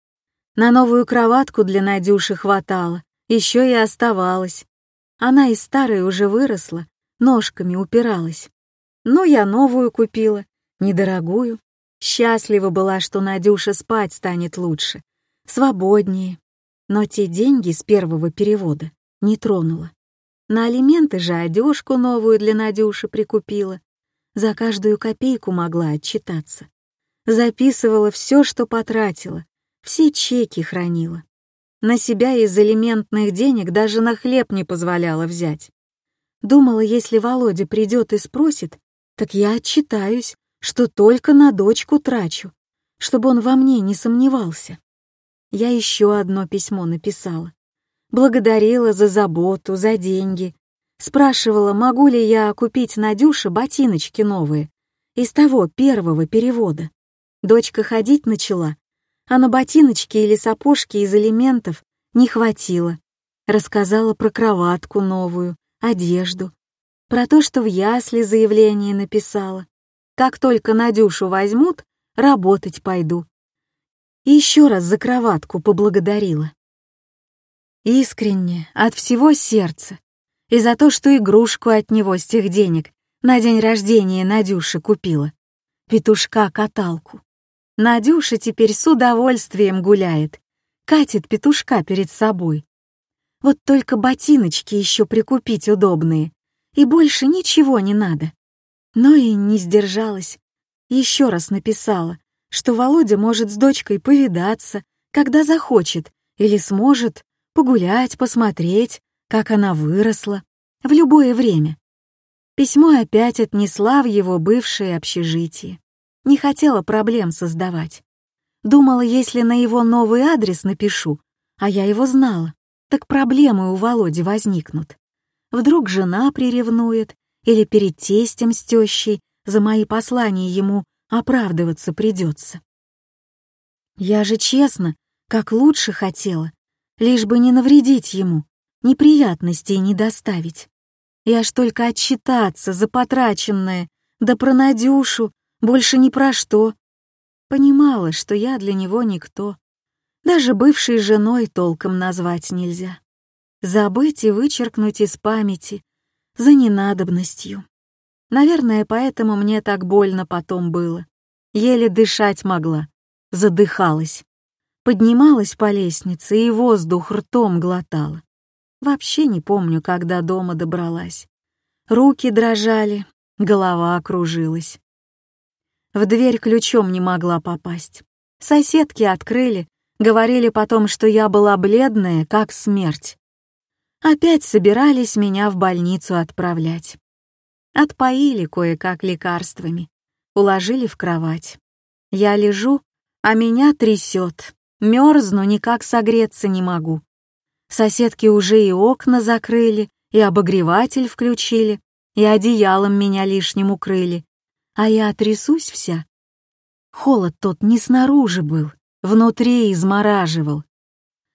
На новую кроватку для Надюши хватало, еще и оставалось. Она из старой уже выросла, ножками упиралась. Но я новую купила, недорогую, Счастлива была, что Надюша спать станет лучше, свободнее. Но те деньги с первого перевода не тронула. На алименты же одежку новую для Надюши прикупила. За каждую копейку могла отчитаться. Записывала все, что потратила, все чеки хранила. На себя из алиментных денег даже на хлеб не позволяла взять. Думала, если Володя придет и спросит, так я отчитаюсь, что только на дочку трачу, чтобы он во мне не сомневался. Я еще одно письмо написала. Благодарила за заботу, за деньги. Спрашивала, могу ли я купить Надюше ботиночки новые из того первого перевода. Дочка ходить начала, а на ботиночки или сапожки из элементов не хватило. Рассказала про кроватку новую, одежду, про то, что в ясли заявление написала, как только Надюшу возьмут, работать пойду. И еще раз за кроватку поблагодарила. Искренне, от всего сердца. И за то, что игрушку от него с тех денег на день рождения Надюши купила. Петушка-каталку. Надюша теперь с удовольствием гуляет, катит петушка перед собой. Вот только ботиночки еще прикупить удобные, и больше ничего не надо. Но и не сдержалась. Еще раз написала, что Володя может с дочкой повидаться, когда захочет, или сможет погулять, посмотреть, как она выросла, в любое время. Письмо опять отнесла в его бывшее общежитие. Не хотела проблем создавать. Думала, если на его новый адрес напишу, а я его знала, так проблемы у Володи возникнут. Вдруг жена приревнует или перед тестем с тещей за мои послания ему оправдываться придется. Я же честно, как лучше хотела, лишь бы не навредить ему, неприятностей не доставить. Я ж только отчитаться за потраченное, да про Надюшу, больше ни про что. Понимала, что я для него никто. Даже бывшей женой толком назвать нельзя. Забыть и вычеркнуть из памяти за ненадобностью. Наверное, поэтому мне так больно потом было. Еле дышать могла, задыхалась. Поднималась по лестнице и воздух ртом глотала. Вообще не помню, когда дома добралась. Руки дрожали, голова окружилась. В дверь ключом не могла попасть. Соседки открыли, говорили потом, что я была бледная, как смерть. Опять собирались меня в больницу отправлять. Отпоили кое-как лекарствами, уложили в кровать. Я лежу, а меня трясет. Мерзну, никак согреться не могу. Соседки уже и окна закрыли, и обогреватель включили, и одеялом меня лишним укрыли. А я трясусь вся. Холод тот не снаружи был, внутри измораживал.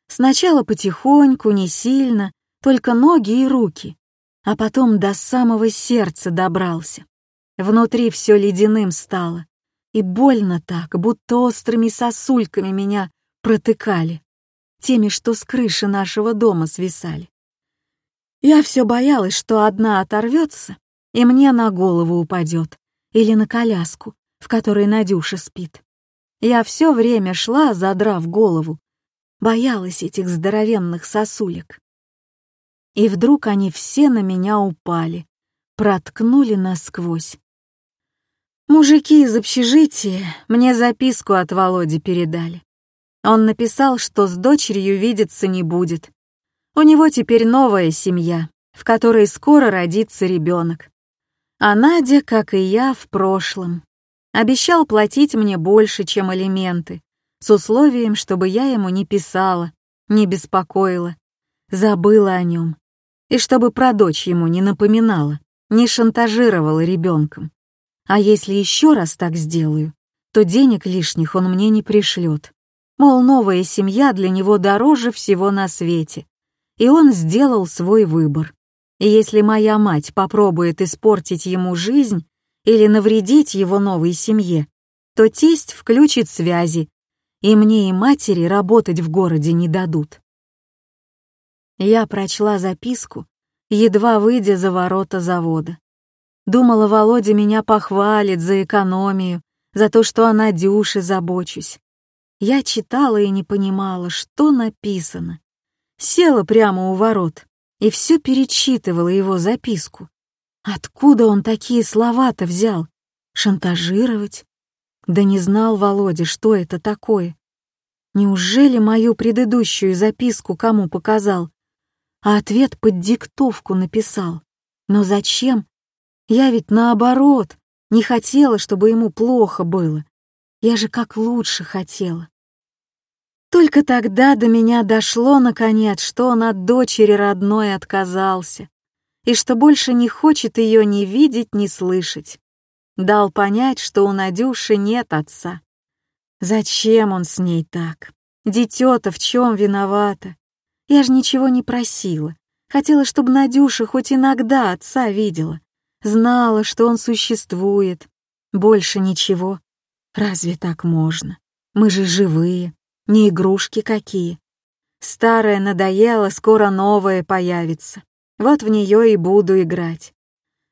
Сначала потихоньку, не сильно, только ноги и руки, а потом до самого сердца добрался. Внутри все ледяным стало, и больно так, будто острыми сосульками меня протыкали, теми, что с крыши нашего дома свисали. Я все боялась, что одна оторвется, и мне на голову упадет, или на коляску, в которой Надюша спит. Я все время шла, задрав голову, боялась этих здоровенных сосулек. И вдруг они все на меня упали, проткнули насквозь. Мужики из общежития мне записку от Володи передали. Он написал, что с дочерью видеться не будет, у него теперь новая семья, в которой скоро родится ребенок. А Надя, как и я, в прошлом. Обещал платить мне больше, чем алименты, с условием, чтобы я ему не писала, не беспокоила, забыла о нем, и чтобы про дочь ему не напоминала, не шантажировала ребенком. А если еще раз так сделаю, то денег лишних он мне не пришлет. Мол, новая семья для него дороже всего на свете, и он сделал свой выбор. И если моя мать попробует испортить ему жизнь или навредить его новой семье, то тесть включит связи, и мне и матери работать в городе не дадут. Я прочла записку, едва выйдя за ворота завода. Думала, Володя меня похвалит за экономию, за то, что о Надюше забочусь. Я читала и не понимала, что написано села прямо у ворот и все перечитывала его записку. Откуда он такие слова-то взял? Шантажировать? Да не знал Володя, что это такое. Неужели мою предыдущую записку кому показал? А ответ под диктовку написал. Но зачем? Я ведь наоборот, не хотела, чтобы ему плохо было. Я же как лучше хотела. Только тогда до меня дошло, наконец, что он от дочери родной отказался и что больше не хочет ее ни видеть, ни слышать. Дал понять, что у Надюши нет отца. Зачем он с ней так? Дитё-то в чем виновата? Я же ничего не просила. Хотела, чтобы Надюша хоть иногда отца видела. Знала, что он существует. Больше ничего. Разве так можно? Мы же живые не игрушки какие. Старое надоело, скоро новое появится. Вот в нее и буду играть.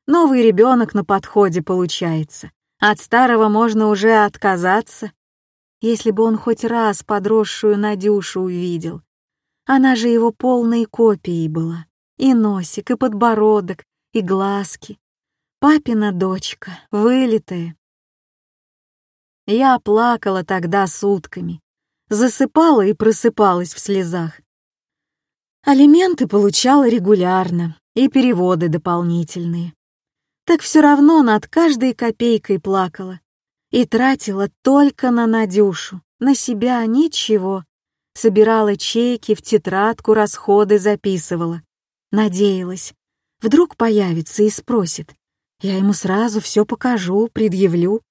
Новый ребенок на подходе получается. От старого можно уже отказаться. Если бы он хоть раз подросшую Надюшу увидел. Она же его полной копией была. И носик, и подбородок, и глазки. Папина дочка, вылитая. Я плакала тогда сутками, засыпала и просыпалась в слезах. Алименты получала регулярно и переводы дополнительные. Так все равно над каждой копейкой плакала и тратила только на Надюшу, на себя ничего. Собирала чеки, в тетрадку расходы записывала. Надеялась, вдруг появится и спросит. Я ему сразу все покажу, предъявлю.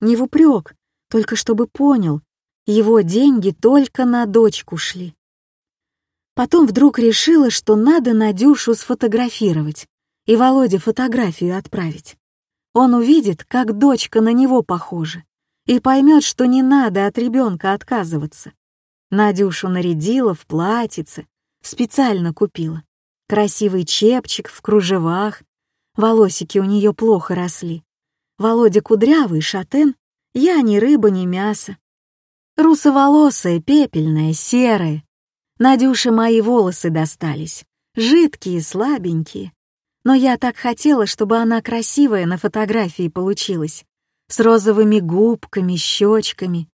Не в упрек, только чтобы понял, его деньги только на дочку шли. Потом вдруг решила, что надо Надюшу сфотографировать и Володе фотографию отправить. Он увидит, как дочка на него похожа, и поймет, что не надо от ребенка отказываться. Надюшу нарядила в платьице, специально купила. Красивый чепчик в кружевах, волосики у нее плохо росли. Володя кудрявый, шатен, я ни рыба, ни мясо. Русоволосая, пепельная, серая. Надюше мои волосы достались, жидкие, слабенькие. Но я так хотела, чтобы она красивая на фотографии получилась, с розовыми губками, щечками.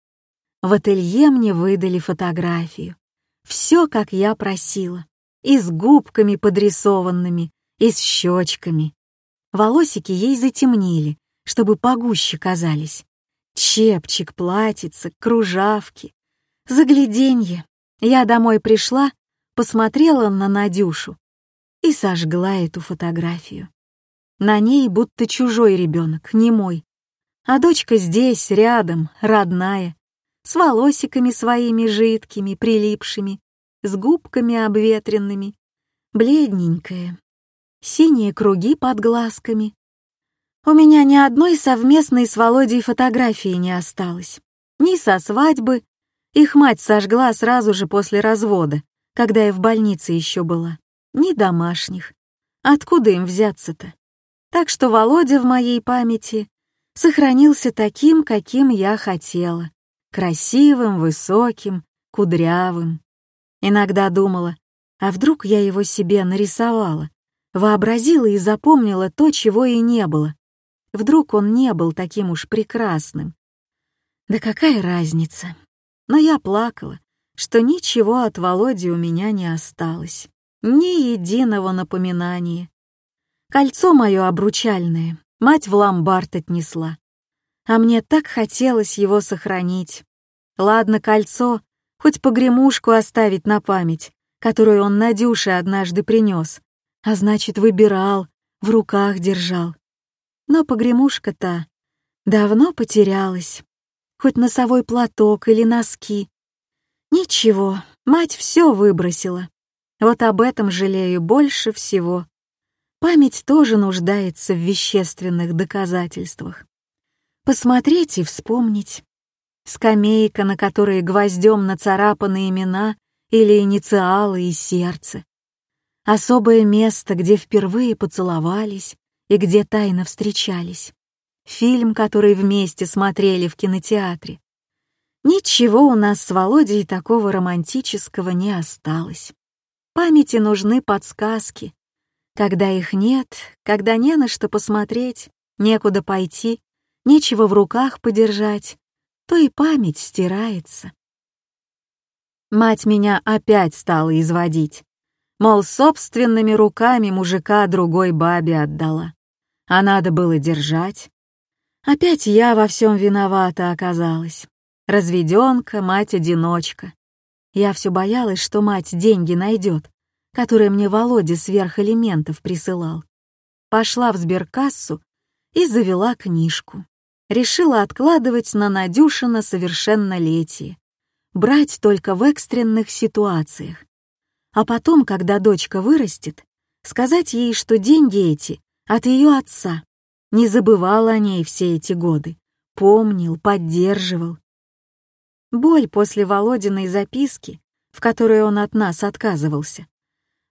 В ателье мне выдали фотографию. Все, как я просила. И с губками подрисованными, и с щечками. Волосики ей затемнили, чтобы погуще казались. Чепчик, платьице, кружавки. Загляденье. Я домой пришла, посмотрела на Надюшу и сожгла эту фотографию. На ней будто чужой ребенок, не мой. А дочка здесь, рядом, родная, с волосиками своими жидкими, прилипшими, с губками обветренными, бледненькая, синие круги под глазками. У меня ни одной совместной с Володей фотографии не осталось. Ни со свадьбы. Их мать сожгла сразу же после развода, когда я в больнице еще была. Ни домашних. Откуда им взяться-то? Так что Володя в моей памяти сохранился таким, каким я хотела. Красивым, высоким, кудрявым. Иногда думала, а вдруг я его себе нарисовала, вообразила и запомнила то, чего и не было. Вдруг он не был таким уж прекрасным. Да какая разница? Но я плакала, что ничего от Володи у меня не осталось. Ни единого напоминания. Кольцо мое обручальное мать в ломбард отнесла. А мне так хотелось его сохранить. Ладно, кольцо, хоть погремушку оставить на память, которую он Надюше однажды принес, а значит, выбирал, в руках держал. Но погремушка-то давно потерялась. Хоть носовой платок или носки. Ничего, мать все выбросила. Вот об этом жалею больше всего. Память тоже нуждается в вещественных доказательствах. Посмотреть и вспомнить. Скамейка, на которой гвоздем нацарапаны имена или инициалы и сердце. Особое место, где впервые поцеловались и где тайно встречались. Фильм, который вместе смотрели в кинотеатре. Ничего у нас с Володей такого романтического не осталось. Памяти нужны подсказки, когда их нет, когда не на что посмотреть, некуда пойти, нечего в руках подержать, то и память стирается. Мать меня опять стала изводить. Мол, собственными руками мужика другой бабе отдала. А надо было держать. Опять я во всем виновата оказалась. Разведенка, мать-одиночка. Я все боялась, что мать деньги найдет, которые мне Володя сверх элементов присылал. Пошла в сберкассу и завела книжку. Решила откладывать на Надюшина совершеннолетие. Брать только в экстренных ситуациях. А потом, когда дочка вырастет, сказать ей, что деньги эти от ее отца. Не забывал о ней все эти годы. Помнил, поддерживал. Боль после Володиной записки, в которой он от нас отказывался,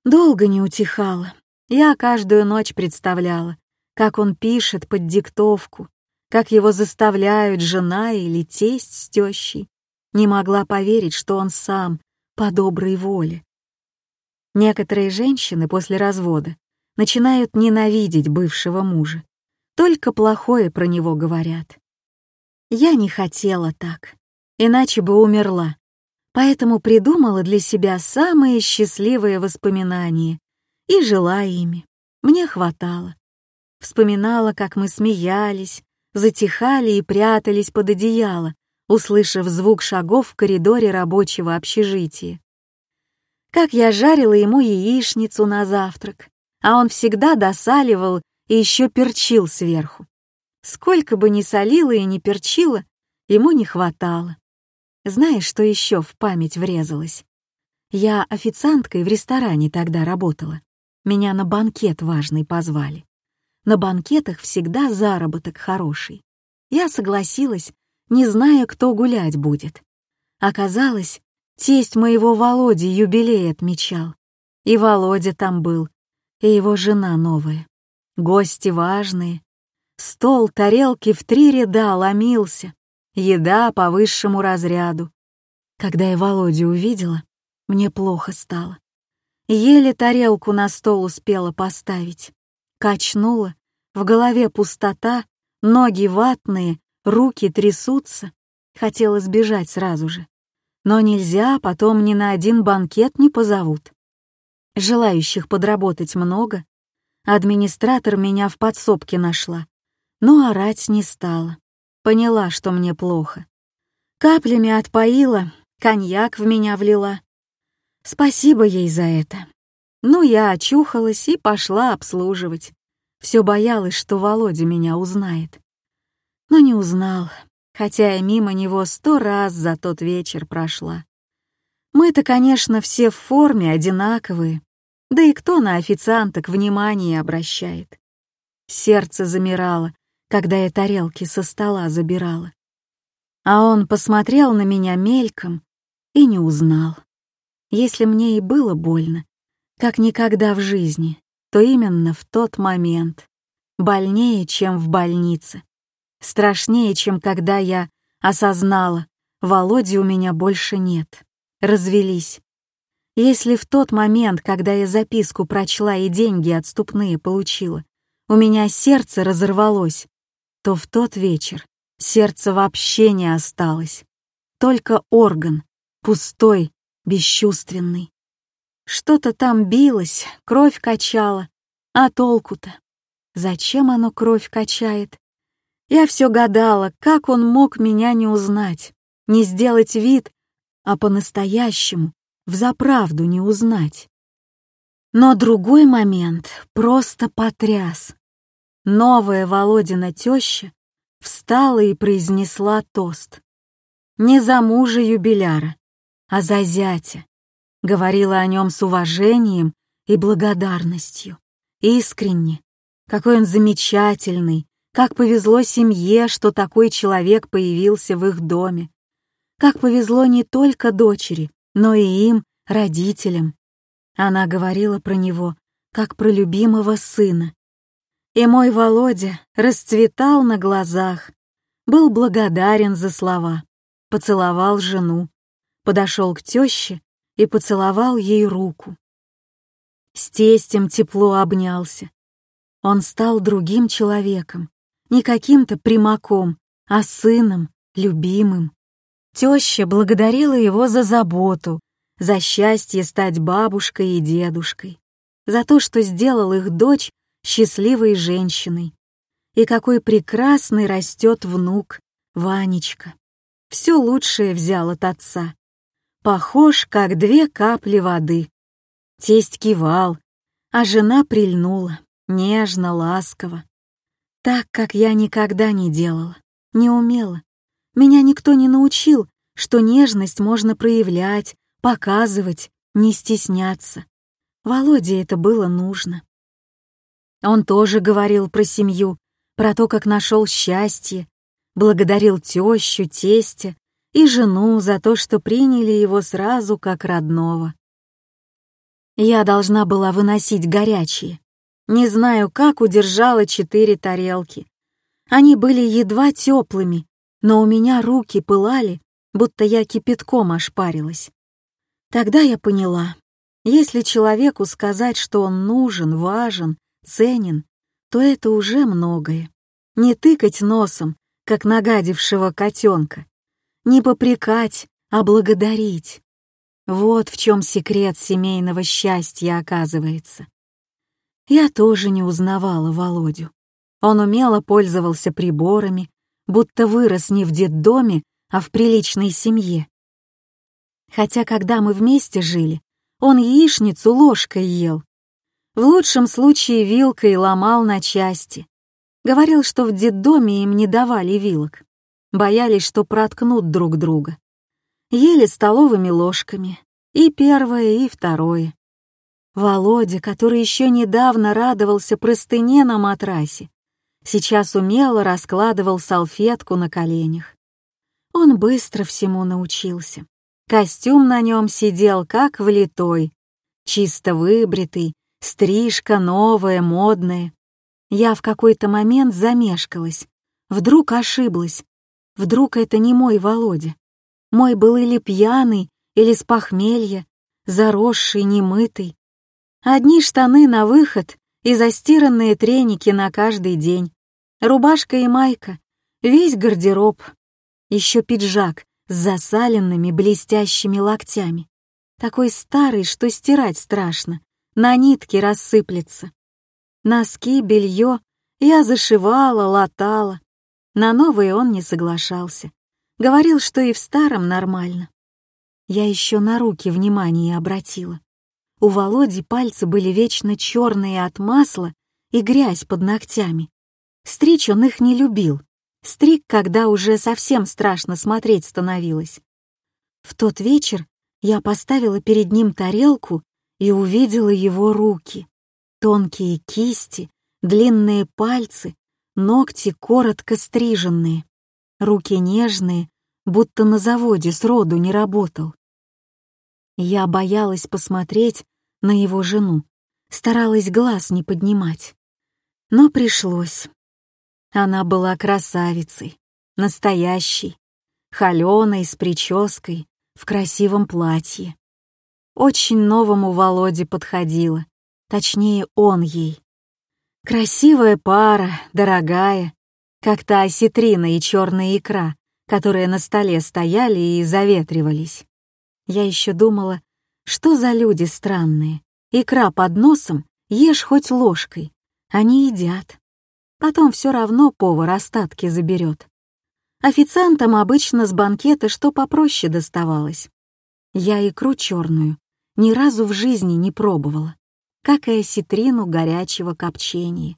Долго не утихала. Я каждую ночь представляла, как он пишет под диктовку, как его заставляют жена или тесть с тещей. Не могла поверить, что он сам, по доброй воле. Некоторые женщины после развода начинают ненавидеть бывшего мужа. Только плохое про него говорят. Я не хотела так, иначе бы умерла поэтому придумала для себя самые счастливые воспоминания и жила ими. Мне хватало. Вспоминала, как мы смеялись, затихали и прятались под одеяло, услышав звук шагов в коридоре рабочего общежития. Как я жарила ему яичницу на завтрак, а он всегда досаливал и еще перчил сверху. Сколько бы ни солила и ни перчила, ему не хватало. Знаешь, что еще в память врезалось? Я официанткой в ресторане тогда работала. Меня на банкет важный позвали. На банкетах всегда заработок хороший. Я согласилась, не зная, кто гулять будет. Оказалось, тесть моего Володи юбилей отмечал. И Володя там был, и его жена новая. Гости важные. Стол, тарелки в три ряда ломился. Еда по высшему разряду. Когда я Володю увидела, мне плохо стало. Еле тарелку на стол успела поставить. Качнула, в голове пустота, ноги ватные, руки трясутся. Хотела сбежать сразу же. Но нельзя, потом ни на один банкет не позовут. Желающих подработать много. Администратор меня в подсобке нашла, но орать не стала. Поняла, что мне плохо. Каплями отпоила, коньяк в меня влила. Спасибо ей за это. Ну, я очухалась и пошла обслуживать. Все боялась, что Володя меня узнает. Но не узнал, хотя я мимо него сто раз за тот вечер прошла. Мы-то, конечно, все в форме одинаковые, да и кто на официанток внимание обращает? Сердце замирало, когда я тарелки со стола забирала. А он посмотрел на меня мельком и не узнал. Если мне и было больно, как никогда в жизни, то именно в тот момент. Больнее, чем в больнице. Страшнее, чем когда я осознала, Володи у меня больше нет. Развелись. Если в тот момент, когда я записку прочла и деньги отступные получила, у меня сердце разорвалось, то в тот вечер сердце вообще не осталось. Только орган, пустой, бесчувственный. Что-то там билось, кровь качала. А толку-то? Зачем оно кровь качает? Я все гадала, как он мог меня не узнать, не сделать вид, а по-настоящему, взаправду не узнать. Но другой момент просто потряс. Новая Володина теща встала и произнесла тост. Не за мужа юбиляра, а за зятя. Говорила о нем с уважением и благодарностью. Искренне. Какой он замечательный, как повезло семье, что такой человек появился в их доме. Как повезло не только дочери, но и им, родителям. Она говорила про него, как про любимого сына. И мой Володя расцветал на глазах, был благодарен за слова, поцеловал жену, подошел к теще и поцеловал ей руку. С тестем тепло обнялся. Он стал другим человеком, не каким-то примаком, а сыном, любимым. Теща благодарила его за заботу, за счастье стать бабушкой и дедушкой, за то, что сделал их дочь счастливой женщиной. И какой прекрасный растет внук, Ванечка. Все лучшее взял от отца. Похож, как две капли воды. Тесть кивал, а жена прильнула, нежно, ласково. Так, как я никогда не делала, не умела. Меня никто не научил, что нежность можно проявлять, показывать, не стесняться. Володе это было нужно. Он тоже говорил про семью, про то, как нашел счастье, благодарил тещу, тестя и жену за то, что приняли его сразу как родного. Я должна была выносить горячие. Не знаю, как удержала четыре тарелки. Они были едва теплыми, но у меня руки пылали, будто я кипятком ошпарилась. Тогда я поняла, если человеку сказать, что он нужен, важен, ценен, то это уже многое. Не тыкать носом, как нагадившего котенка, не попрекать, а благодарить. Вот в чем секрет семейного счастья оказывается. Я тоже не узнавала Володю. Он умело пользовался приборами, будто вырос не в детдоме, а в приличной семье. Хотя когда мы вместе жили, он яичницу ложкой ел. В лучшем случае вилкой ломал на части. Говорил, что в детдоме им не давали вилок. Боялись, что проткнут друг друга. Ели столовыми ложками. И первое, и второе. Володя, который еще недавно радовался простыне на матрасе, сейчас умело раскладывал салфетку на коленях. Он быстро всему научился. Костюм на нем сидел как влитой, чисто выбритый, стрижка новая, модная. Я в какой-то момент замешкалась, вдруг ошиблась. Вдруг это не мой Володя. Мой был или пьяный, или с похмелья, заросший, немытый. Одни штаны на выход и застиранные треники на каждый день. Рубашка и майка, весь гардероб. Еще пиджак с засаленными блестящими локтями. Такой старый, что стирать страшно, на нитке рассыплется. Носки, белье я зашивала, латала. На новые он не соглашался. Говорил, что и в старом нормально. Я еще на руки внимание обратила. У Володи пальцы были вечно черные от масла и грязь под ногтями. Стричь он их не любил, Стриг, когда уже совсем страшно смотреть становилось. В тот вечер я поставила перед ним тарелку и увидела его руки. Тонкие кисти, длинные пальцы, ногти коротко стриженные, руки нежные, будто на заводе сроду не работал. Я боялась посмотреть на его жену, старалась глаз не поднимать. Но пришлось. Она была красавицей, настоящей, холеной, с прической, в красивом платье. Очень новому Володе подходила, точнее, он ей. Красивая пара, дорогая, как та осетрина и черная икра, которые на столе стояли и заветривались. Я еще думала, что за люди странные. Икра под носом, ешь хоть ложкой. Они едят. Потом все равно повар остатки заберет. Официантам обычно с банкета что попроще доставалось. Я икру черную ни разу в жизни не пробовала, как и осетрину горячего копчения.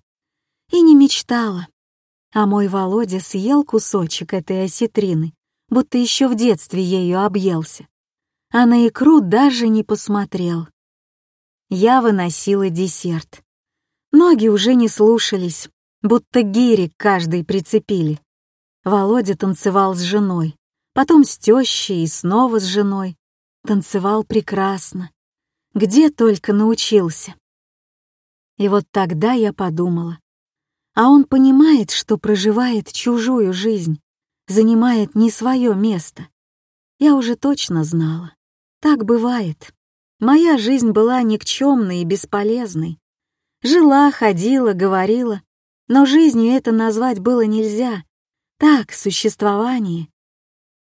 И не мечтала. А мой Володя съел кусочек этой осетрины, будто еще в детстве ею объелся. А на икру даже не посмотрел. Я выносила десерт. Ноги уже не слушались, будто гири каждый прицепили. Володя танцевал с женой, потом с тещей и снова с женой. Танцевал прекрасно. Где только научился. И вот тогда я подумала. А он понимает, что проживает чужую жизнь, занимает не свое место. Я уже точно знала. Так бывает. Моя жизнь была никчемной и бесполезной. Жила, ходила, говорила, но жизнью это назвать было нельзя. Так, существование.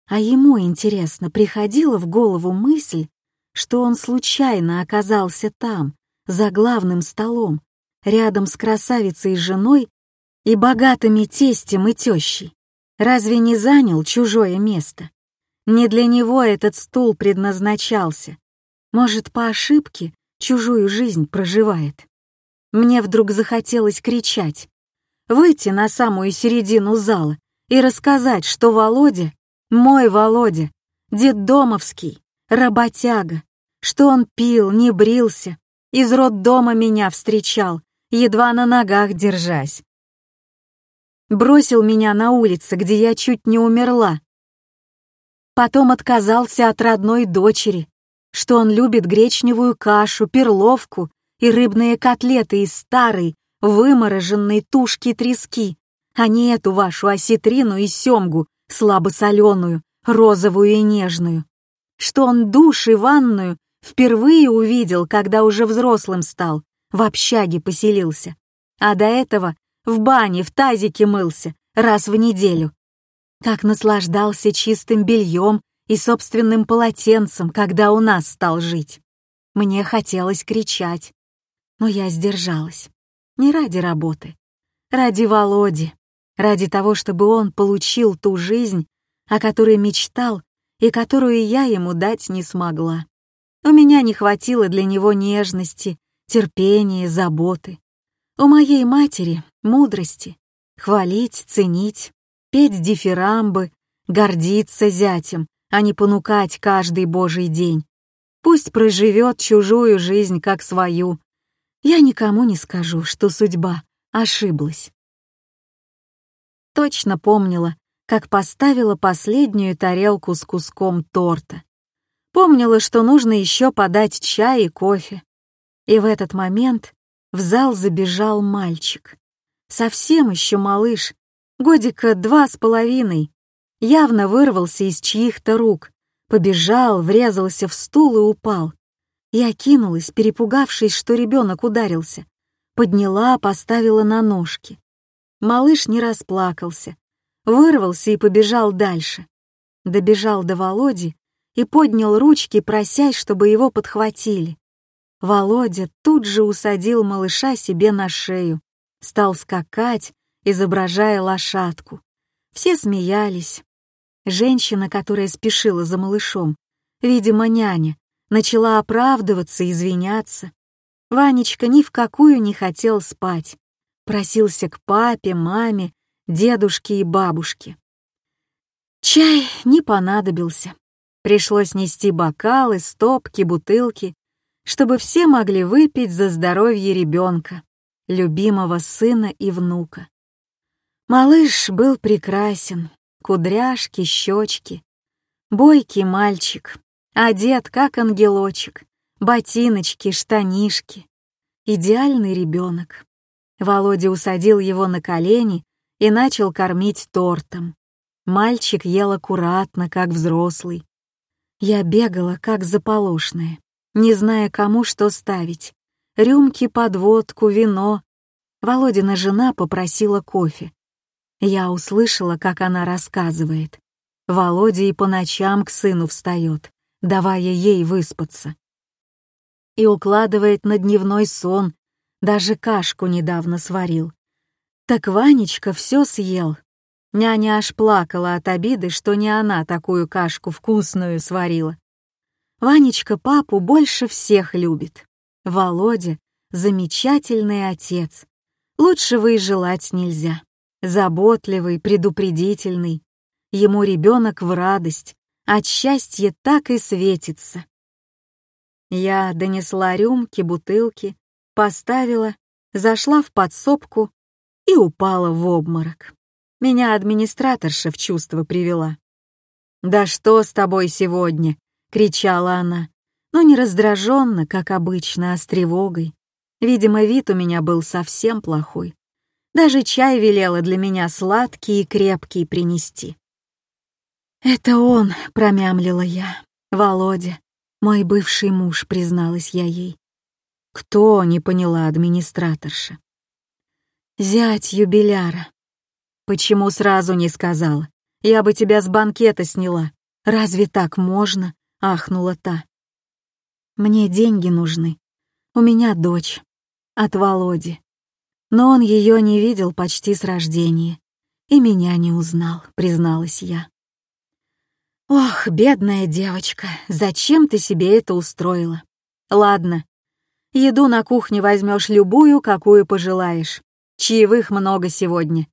А ему, интересно, приходила в голову мысль, что он случайно оказался там, за главным столом, рядом с красавицей и женой и богатыми тестем и тещей. Разве не занял чужое место? Не для него этот стул предназначался. Может, по ошибке чужую жизнь проживает. Мне вдруг захотелось кричать, выйти на самую середину зала и рассказать, что Володя, мой Володя, детдомовский, работяга, что он пил, не брился, из роддома меня встречал, едва на ногах держась. Бросил меня на улице, где я чуть не умерла. Потом отказался от родной дочери, что он любит гречневую кашу, перловку и рыбные котлеты из старой, вымороженной тушки трески, а не эту вашу осетрину и семгу, слабосоленую, розовую и нежную. Что он душ и ванную впервые увидел, когда уже взрослым стал, в общаге поселился. А до этого в бане в тазике мылся раз в неделю. Как наслаждался чистым бельем и собственным полотенцем, когда у нас стал жить. Мне хотелось кричать, но я сдержалась. Не ради работы, ради Володи, ради того, чтобы он получил ту жизнь, о которой мечтал и которую я ему дать не смогла. У меня не хватило для него нежности, терпения, заботы. У моей матери — мудрости. Хвалить, ценить, петь дифирамбы, гордиться зятем, а не понукать каждый божий день. Пусть проживет чужую жизнь как свою. Я никому не скажу, что судьба ошиблась точно помнила, как поставила последнюю тарелку с куском торта. Помнила, что нужно еще подать чай и кофе. И в этот момент в зал забежал мальчик. Совсем еще малыш, годика два с половиной. Явно вырвался из чьих-то рук, побежал, врезался в стул и упал. Я кинулась, перепугавшись, что ребенок ударился. Подняла, поставила на ножки. Малыш не расплакался, вырвался и побежал дальше. Добежал до Володи и поднял ручки, просясь, чтобы его подхватили. Володя тут же усадил малыша себе на шею, стал скакать, изображая лошадку. Все смеялись. Женщина, которая спешила за малышом, видимо, няня, начала оправдываться, и извиняться. Ванечка ни в какую не хотел спать просился к папе, маме, дедушке и бабушке. Чай не понадобился. Пришлось нести бокалы, стопки, бутылки, чтобы все могли выпить за здоровье ребенка, любимого сына и внука. Малыш был прекрасен, кудряшки, щечки. Бойкий мальчик, одет как ангелочек, ботиночки, штанишки. Идеальный ребенок. Володя усадил его на колени и начал кормить тортом. Мальчик ел аккуратно, как взрослый. Я бегала, как заполошная, не зная, кому что ставить. Рюмки под водку, вино. Володина жена попросила кофе. Я услышала, как она рассказывает. Володя и по ночам к сыну встает, давая ей выспаться. И укладывает на дневной сон, даже кашку недавно сварил. Так Ванечка все съел. Няня аж плакала от обиды, что не она такую кашку вкусную сварила. Ванечка папу больше всех любит. Володя — замечательный отец. Лучшего и желать нельзя. Заботливый, предупредительный. Ему ребенок в радость, от счастья так и светится. Я донесла рюмки, бутылки, поставила, зашла в подсобку и упала в обморок. Меня администраторша в чувство привела. «Да что с тобой сегодня?» — кричала она, но не раздраженно, как обычно, а с тревогой. Видимо, вид у меня был совсем плохой. Даже чай велела для меня сладкий и крепкий принести. «Это он», — промямлила я, — «Володя, мой бывший муж», — призналась я ей. «Кто?» — не поняла администраторша. «Зять юбиляра». «Почему сразу не сказала? Я бы тебя с банкета сняла. Разве так можно?» — ахнула та. «Мне деньги нужны. У меня дочь. От Володи. Но он ее не видел почти с рождения. И меня не узнал», — призналась я. «Ох, бедная девочка, зачем ты себе это устроила? Ладно, еду на кухне возьмешь любую, какую пожелаешь. Чаевых много сегодня.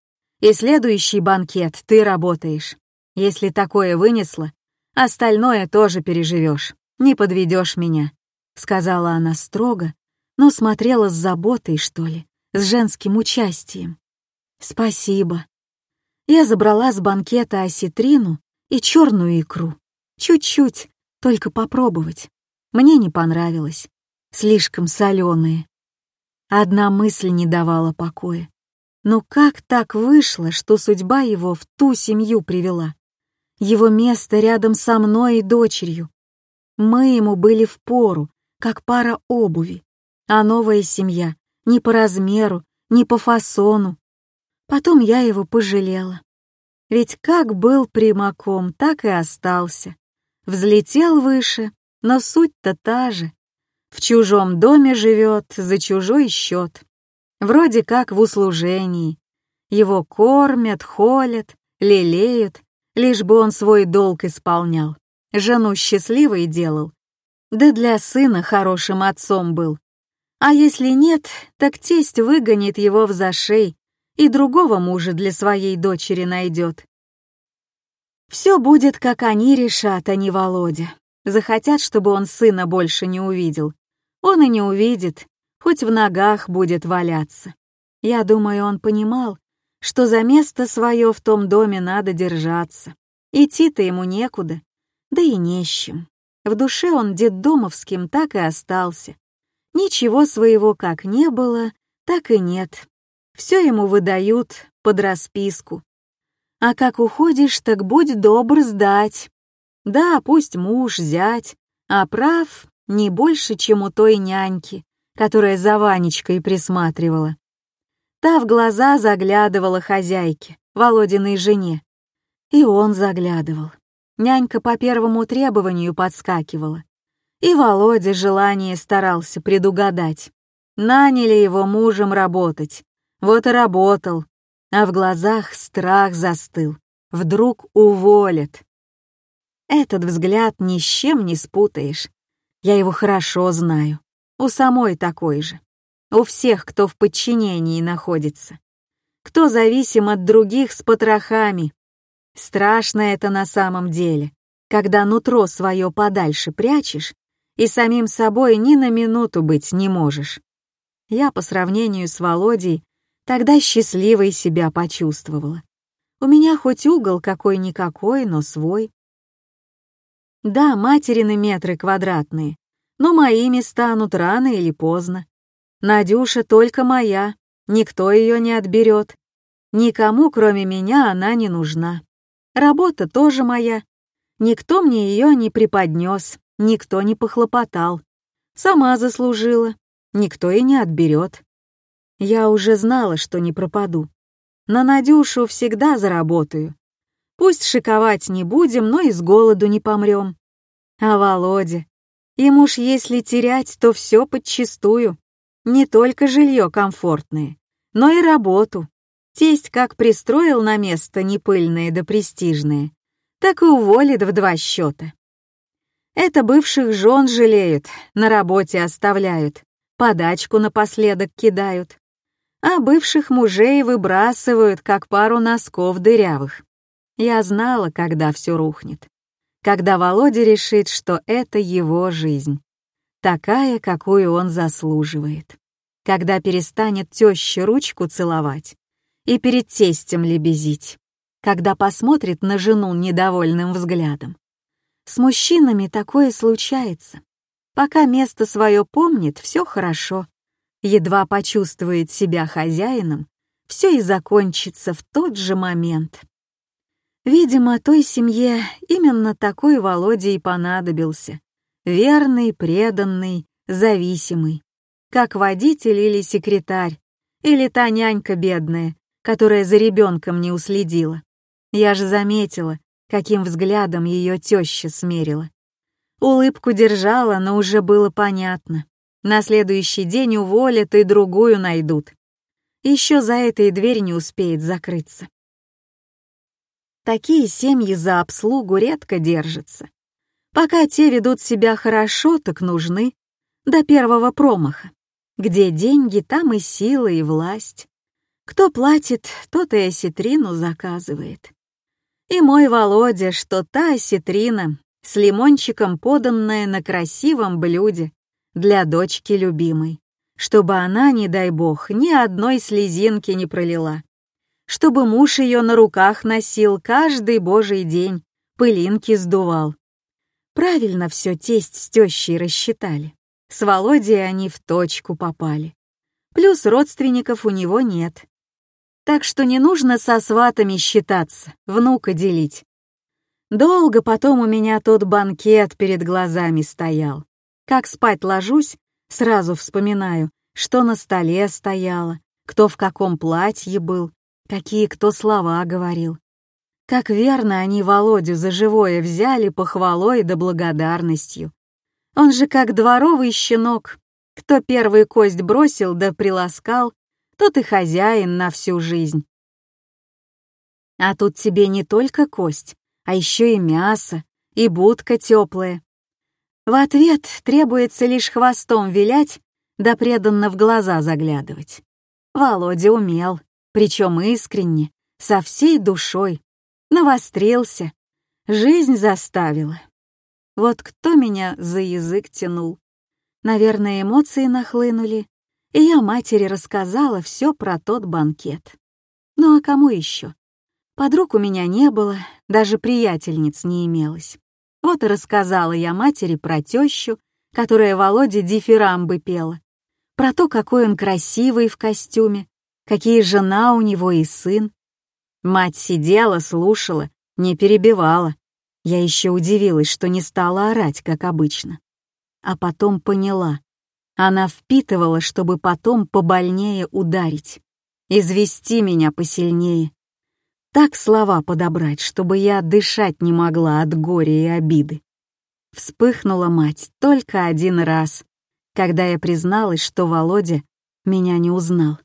И следующий банкет ты работаешь. Если такое вынесла, остальное тоже переживешь. Не подведешь меня», — сказала она строго, но смотрела с заботой, что ли, с женским участием. «Спасибо». Я забрала с банкета осетрину и черную икру. Чуть-чуть, только попробовать. Мне не понравилось. Слишком соленые. Одна мысль не давала покоя. Но как так вышло, что судьба его в ту семью привела? Его место рядом со мной и дочерью. Мы ему были в пору, как пара обуви, а новая семья ни по размеру, ни по фасону. Потом я его пожалела. Ведь как был примаком, так и остался. Взлетел выше, но суть-то та же. В чужом доме живет, за чужой счет. Вроде как в услужении. Его кормят, холят, лелеют, лишь бы он свой долг исполнял. Жену счастливой делал. Да для сына хорошим отцом был. А если нет, так тесть выгонит его в зашей и другого мужа для своей дочери найдет. Все будет, как они решат, а не Володя. Захотят, чтобы он сына больше не увидел. Он и не увидит, хоть в ногах будет валяться. Я думаю, он понимал, что за место свое в том доме надо держаться. Идти-то ему некуда, да и не с чем. В душе он детдомовским так и остался. Ничего своего как не было, так и нет. Все ему выдают под расписку. А как уходишь, так будь добр сдать. Да, пусть муж, зять, а прав не больше, чем у той няньки, которая за Ванечкой присматривала. Та в глаза заглядывала хозяйке, Володиной жене. И он заглядывал. Нянька по первому требованию подскакивала. И Володя желание старался предугадать. Наняли его мужем работать. Вот и работал. А в глазах страх застыл. Вдруг уволят. Этот взгляд ни с чем не спутаешь. Я его хорошо знаю. У самой такой же. У всех, кто в подчинении находится. Кто зависим от других с потрохами. Страшно это на самом деле, когда нутро свое подальше прячешь и самим собой ни на минуту быть не можешь. Я по сравнению с Володей Тогда счастливой себя почувствовала. У меня хоть угол какой-никакой, но свой. Да, материны метры квадратные, но моими станут рано или поздно. Надюша только моя, никто ее не отберет. Никому, кроме меня, она не нужна. Работа тоже моя. Никто мне ее не преподнес, никто не похлопотал. Сама заслужила, никто и не отберет. Я уже знала, что не пропаду. На Надюшу всегда заработаю. Пусть шиковать не будем, но и с голоду не помрем. А Володя, ему ж если терять, то все подчистую. Не только жилье комфортное, но и работу. Тесть как пристроил на место непыльное да престижное, так и уволит в два счета. Это бывших жен жалеют, на работе оставляют, подачку напоследок кидают, а бывших мужей выбрасывают, как пару носков дырявых. Я знала, когда все рухнет. Когда Володя решит, что это его жизнь. Такая, какую он заслуживает. Когда перестанет теща ручку целовать и перед тестем лебезить. Когда посмотрит на жену недовольным взглядом. С мужчинами такое случается. Пока место свое помнит, все хорошо. Едва почувствует себя хозяином, все и закончится в тот же момент. Видимо, той семье именно такой Володя и понадобился. Верный, преданный, зависимый. Как водитель или секретарь, или та нянька бедная, которая за ребенком не уследила. Я же заметила, каким взглядом ее теща смерила. Улыбку держала, но уже было понятно. На следующий день уволят и другую найдут. Еще за этой дверь не успеет закрыться. Такие семьи за обслугу редко держатся. Пока те ведут себя хорошо, так нужны. До первого промаха. Где деньги, там и сила, и власть. Кто платит, тот и осетрину заказывает. И мой Володя, что та осетрина с лимончиком поданная на красивом блюде для дочки любимой, чтобы она, не дай бог, ни одной слезинки не пролила, чтобы муж ее на руках носил каждый божий день, пылинки сдувал. Правильно все тесть с тещей рассчитали. С Володей они в точку попали. Плюс родственников у него нет. Так что не нужно со сватами считаться, внука делить. Долго потом у меня тот банкет перед глазами стоял. Как спать ложусь, сразу вспоминаю, что на столе стояло, кто в каком платье был, какие кто слова говорил. Как верно они Володю за живое взяли похвалой да благодарностью. Он же как дворовый щенок. Кто первый кость бросил да приласкал, тот и хозяин на всю жизнь. А тут тебе не только кость, а еще и мясо, и будка теплая. В ответ требуется лишь хвостом вилять, да преданно в глаза заглядывать. Володя умел, причем искренне, со всей душой. Навострился, жизнь заставила. Вот кто меня за язык тянул. Наверное, эмоции нахлынули, и я матери рассказала все про тот банкет. Ну а кому еще? Подруг у меня не было, даже приятельниц не имелось. Вот и рассказала я матери про тещу, которая Володе дифирамбы пела, про то, какой он красивый в костюме, какие жена у него и сын. Мать сидела, слушала, не перебивала. Я еще удивилась, что не стала орать, как обычно. А потом поняла, она впитывала, чтобы потом побольнее ударить, извести меня посильнее. Так слова подобрать, чтобы я дышать не могла от горя и обиды. Вспыхнула мать только один раз, когда я призналась, что Володя меня не узнал.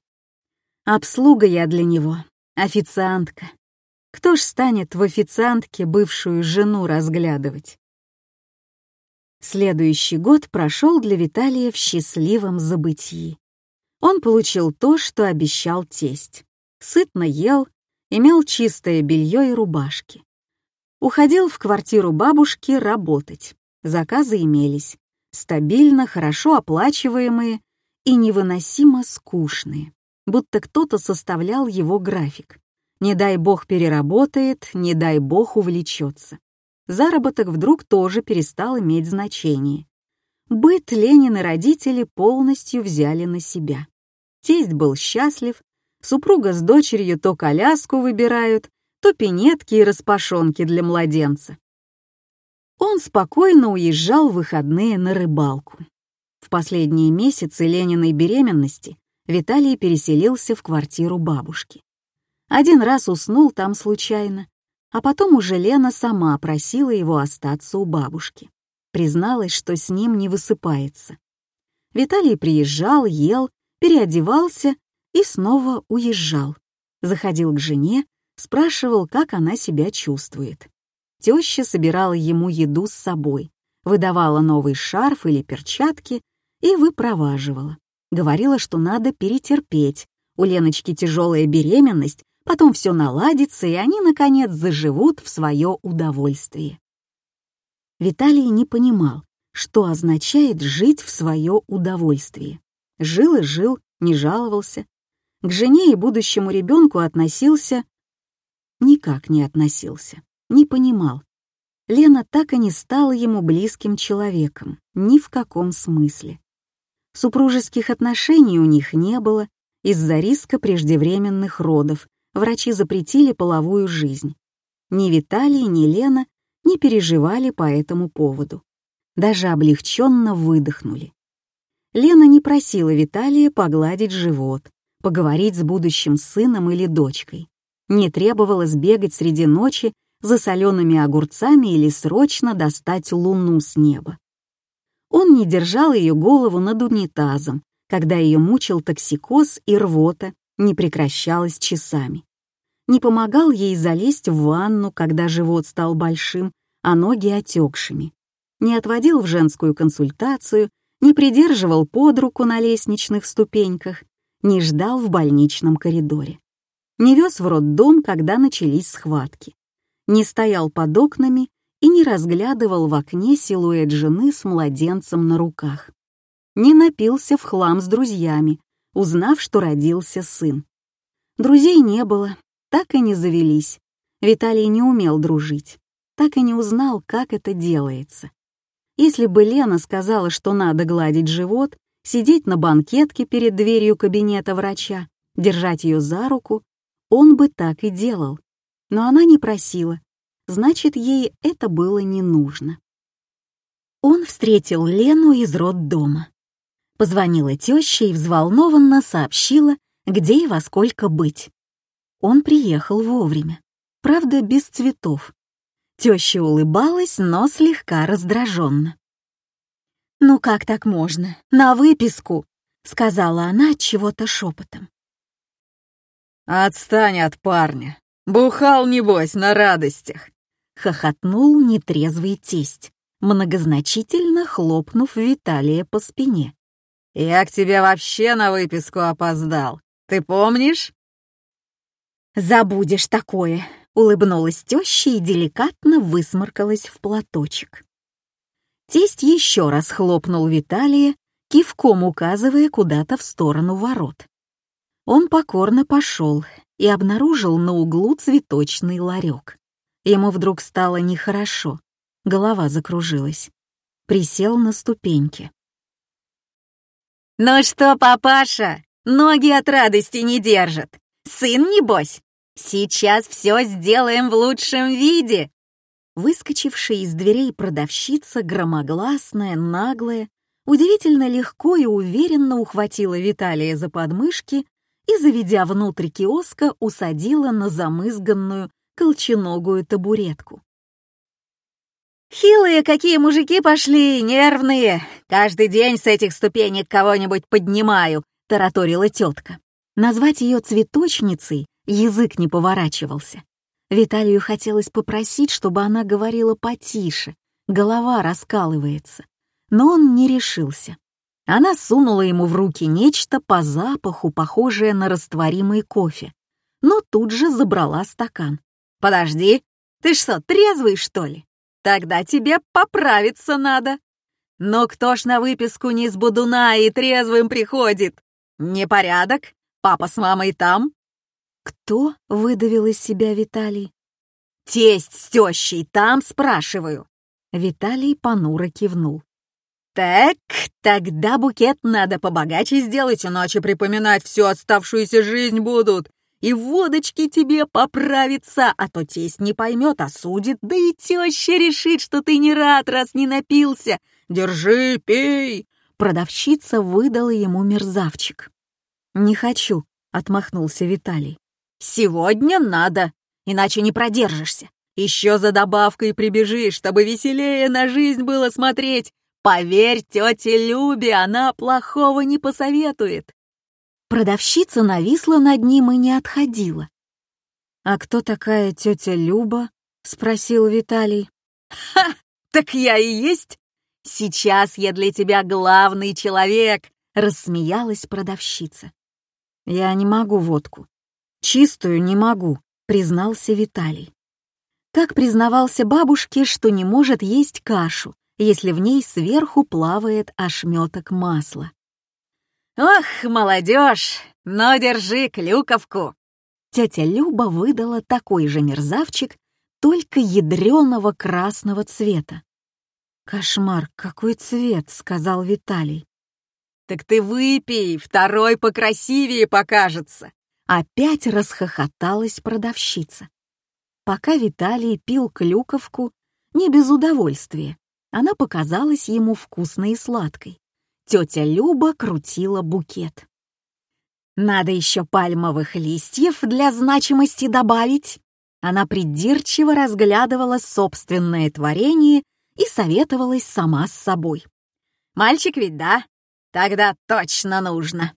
Обслуга я для него, официантка. Кто ж станет в официантке бывшую жену разглядывать? Следующий год прошел для Виталия в счастливом забытии. Он получил то, что обещал тесть. Сытно ел, имел чистое белье и рубашки. Уходил в квартиру бабушки работать. Заказы имелись. Стабильно, хорошо оплачиваемые и невыносимо скучные. Будто кто-то составлял его график. Не дай бог переработает, не дай бог увлечется. Заработок вдруг тоже перестал иметь значение. Быт Ленины родители полностью взяли на себя. Тесть был счастлив, супруга с дочерью то коляску выбирают, то пинетки и распашонки для младенца. Он спокойно уезжал в выходные на рыбалку. В последние месяцы Лениной беременности Виталий переселился в квартиру бабушки. Один раз уснул там случайно, а потом уже Лена сама просила его остаться у бабушки. Призналась, что с ним не высыпается. Виталий приезжал, ел, переодевался и снова уезжал. Заходил к жене, спрашивал, как она себя чувствует. Теща собирала ему еду с собой, выдавала новый шарф или перчатки и выпроваживала. Говорила, что надо перетерпеть. У Леночки тяжелая беременность, потом все наладится, и они, наконец, заживут в свое удовольствие. Виталий не понимал, что означает жить в свое удовольствие. Жил и жил, не жаловался. К жене и будущему ребенку относился... Никак не относился, не понимал. Лена так и не стала ему близким человеком, ни в каком смысле. Супружеских отношений у них не было, из-за риска преждевременных родов врачи запретили половую жизнь. Ни Виталий, ни Лена не переживали по этому поводу. Даже облегченно выдохнули. Лена не просила Виталия погладить живот, поговорить с будущим сыном или дочкой. Не требовала сбегать среди ночи за солеными огурцами или срочно достать луну с неба. Он не держал ее голову над унитазом, когда ее мучил токсикоз и рвота не прекращалась часами. Не помогал ей залезть в ванну, когда живот стал большим, а ноги отекшими. Не отводил в женскую консультацию, не придерживал под руку на лестничных ступеньках, не ждал в больничном коридоре. Не вез в роддом, когда начались схватки. Не стоял под окнами и не разглядывал в окне силуэт жены с младенцем на руках. Не напился в хлам с друзьями, узнав, что родился сын. Друзей не было, так и не завелись. Виталий не умел дружить, так и не узнал, как это делается. Если бы Лена сказала, что надо гладить живот, сидеть на банкетке перед дверью кабинета врача, держать ее за руку, он бы так и делал. Но она не просила, значит, ей это было не нужно. Он встретил Лену из роддома. Позвонила теща и взволнованно сообщила, где и во сколько быть. Он приехал вовремя, правда, без цветов. Теща улыбалась, но слегка раздраженно. «Ну как так можно? На выписку!» — сказала она чего-то шепотом. «Отстань от парня! Бухал, небось, на радостях!» Хохотнул нетрезвый тесть, многозначительно хлопнув Виталия по спине. «Я к тебе вообще на выписку опоздал. Ты помнишь?» «Забудешь такое», — улыбнулась теща и деликатно высморкалась в платочек. Тесть еще раз хлопнул Виталия, кивком указывая куда-то в сторону ворот. Он покорно пошел и обнаружил на углу цветочный ларек. Ему вдруг стало нехорошо, голова закружилась. Присел на ступеньки. «Ну что, папаша, ноги от радости не держат. Сын, небось? Сейчас все сделаем в лучшем виде!» Выскочившая из дверей продавщица, громогласная, наглая, удивительно легко и уверенно ухватила Виталия за подмышки и, заведя внутрь киоска, усадила на замызганную колченогую табуретку. «Хилые какие мужики пошли, нервные! Каждый день с этих ступенек кого-нибудь поднимаю», — тараторила тетка. Назвать ее цветочницей язык не поворачивался. Виталию хотелось попросить, чтобы она говорила потише, голова раскалывается. Но он не решился. Она сунула ему в руки нечто по запаху, похожее на растворимый кофе, но тут же забрала стакан. «Подожди, ты что, трезвый, что ли? Тогда тебе поправиться надо. Но кто ж на выписку не с будуна и трезвым приходит? Непорядок? Папа с мамой там?» «Кто?» — выдавил из себя Виталий. «Тесть с тещей там, спрашиваю». Виталий понуро кивнул. «Так, тогда букет надо побогаче сделать, иначе припоминать всю оставшуюся жизнь будут. И водочки тебе поправится, а то тесть не поймет, осудит, да и теща решит, что ты не рад, раз не напился. Держи, пей!» Продавщица выдала ему мерзавчик. «Не хочу», — отмахнулся Виталий. «Сегодня надо, иначе не продержишься. Еще за добавкой прибежишь, чтобы веселее на жизнь было смотреть. Поверь тете Любе, она плохого не посоветует». Продавщица нависла над ним и не отходила. «А кто такая тетя Люба?» — спросил Виталий. «Ха! Так я и есть! Сейчас я для тебя главный человек!» — рассмеялась продавщица. «Я не могу водку. Чистую не могу», — признался Виталий. Как признавался бабушке, что не может есть кашу, если в ней сверху плавает ошметок масла. «Ох, молодежь, но держи клюковку!» Тетя Люба выдала такой же мерзавчик, только ядреного красного цвета. «Кошмар, какой цвет!» — сказал Виталий. «Так ты выпей, второй покрасивее покажется!» Опять расхохоталась продавщица. Пока Виталий пил клюковку, не без удовольствия, она показалась ему вкусной и сладкой. Тетя Люба крутила букет. «Надо еще пальмовых листьев для значимости добавить». Она придирчиво разглядывала собственное творение и советовалась сама с собой. «Мальчик ведь, да? Тогда точно нужно».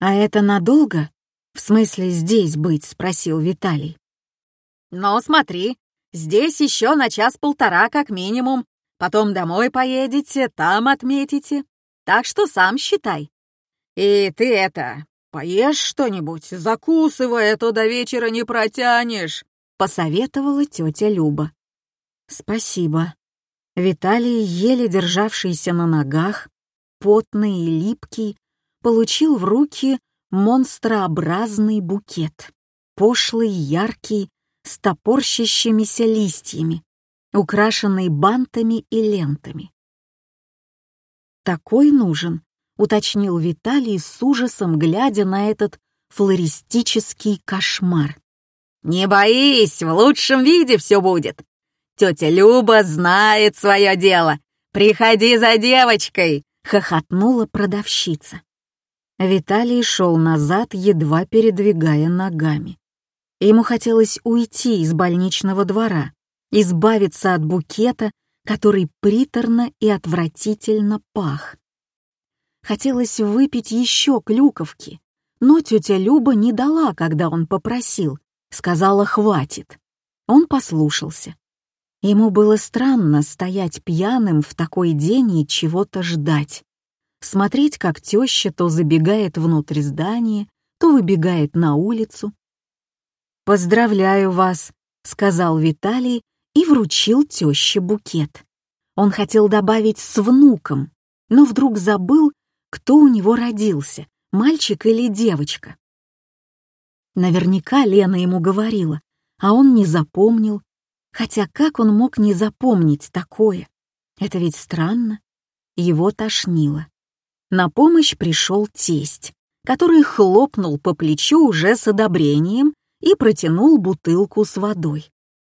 «А это надолго? В смысле здесь быть?» — спросил Виталий. «Ну, смотри, здесь еще на час-полтора как минимум. Потом домой поедете, там отметите. Так что сам считай. И ты это, поешь что-нибудь, закусывай, а то до вечера не протянешь», — посоветовала тетя Люба. «Спасибо». Виталий, еле державшийся на ногах, потный и липкий, получил в руки монстрообразный букет, пошлый, яркий, с топорщащимися листьями, украшенный бантами и лентами. «Такой нужен», — уточнил Виталий с ужасом, глядя на этот флористический кошмар. «Не боись, в лучшем виде все будет. Тетя Люба знает свое дело. Приходи за девочкой!» — хохотнула продавщица. Виталий шел назад, едва передвигая ногами. Ему хотелось уйти из больничного двора, избавиться от букета, который приторно и отвратительно пах. Хотелось выпить еще клюковки, но тетя Люба не дала, когда он попросил, сказала «хватит». Он послушался. Ему было странно стоять пьяным в такой день и чего-то ждать. Смотреть, как теща то забегает внутрь здания, то выбегает на улицу. «Поздравляю вас», — сказал Виталий и вручил теще букет. Он хотел добавить «с внуком», но вдруг забыл, кто у него родился, мальчик или девочка. Наверняка Лена ему говорила, а он не запомнил. Хотя как он мог не запомнить такое? Это ведь странно. Его тошнило. На помощь пришел тесть, который хлопнул по плечу уже с одобрением и протянул бутылку с водой.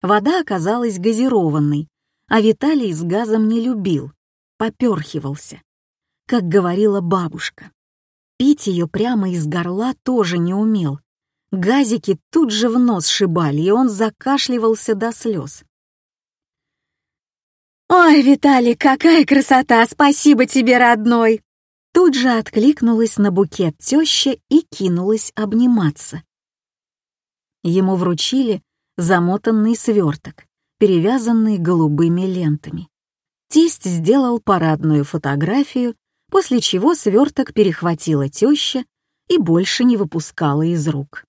Вода оказалась газированной, а Виталий с газом не любил, поперхивался. Как говорила бабушка. Пить ее прямо из горла тоже не умел. Газики тут же в нос шибали, и он закашливался до слез. «Ой, Виталий, какая красота! Спасибо тебе, родной!» Тут же откликнулась на букет теща и кинулась обниматься. Ему вручили замотанный сверток, перевязанный голубыми лентами. Тесть сделал парадную фотографию, после чего сверток перехватила теща и больше не выпускала из рук.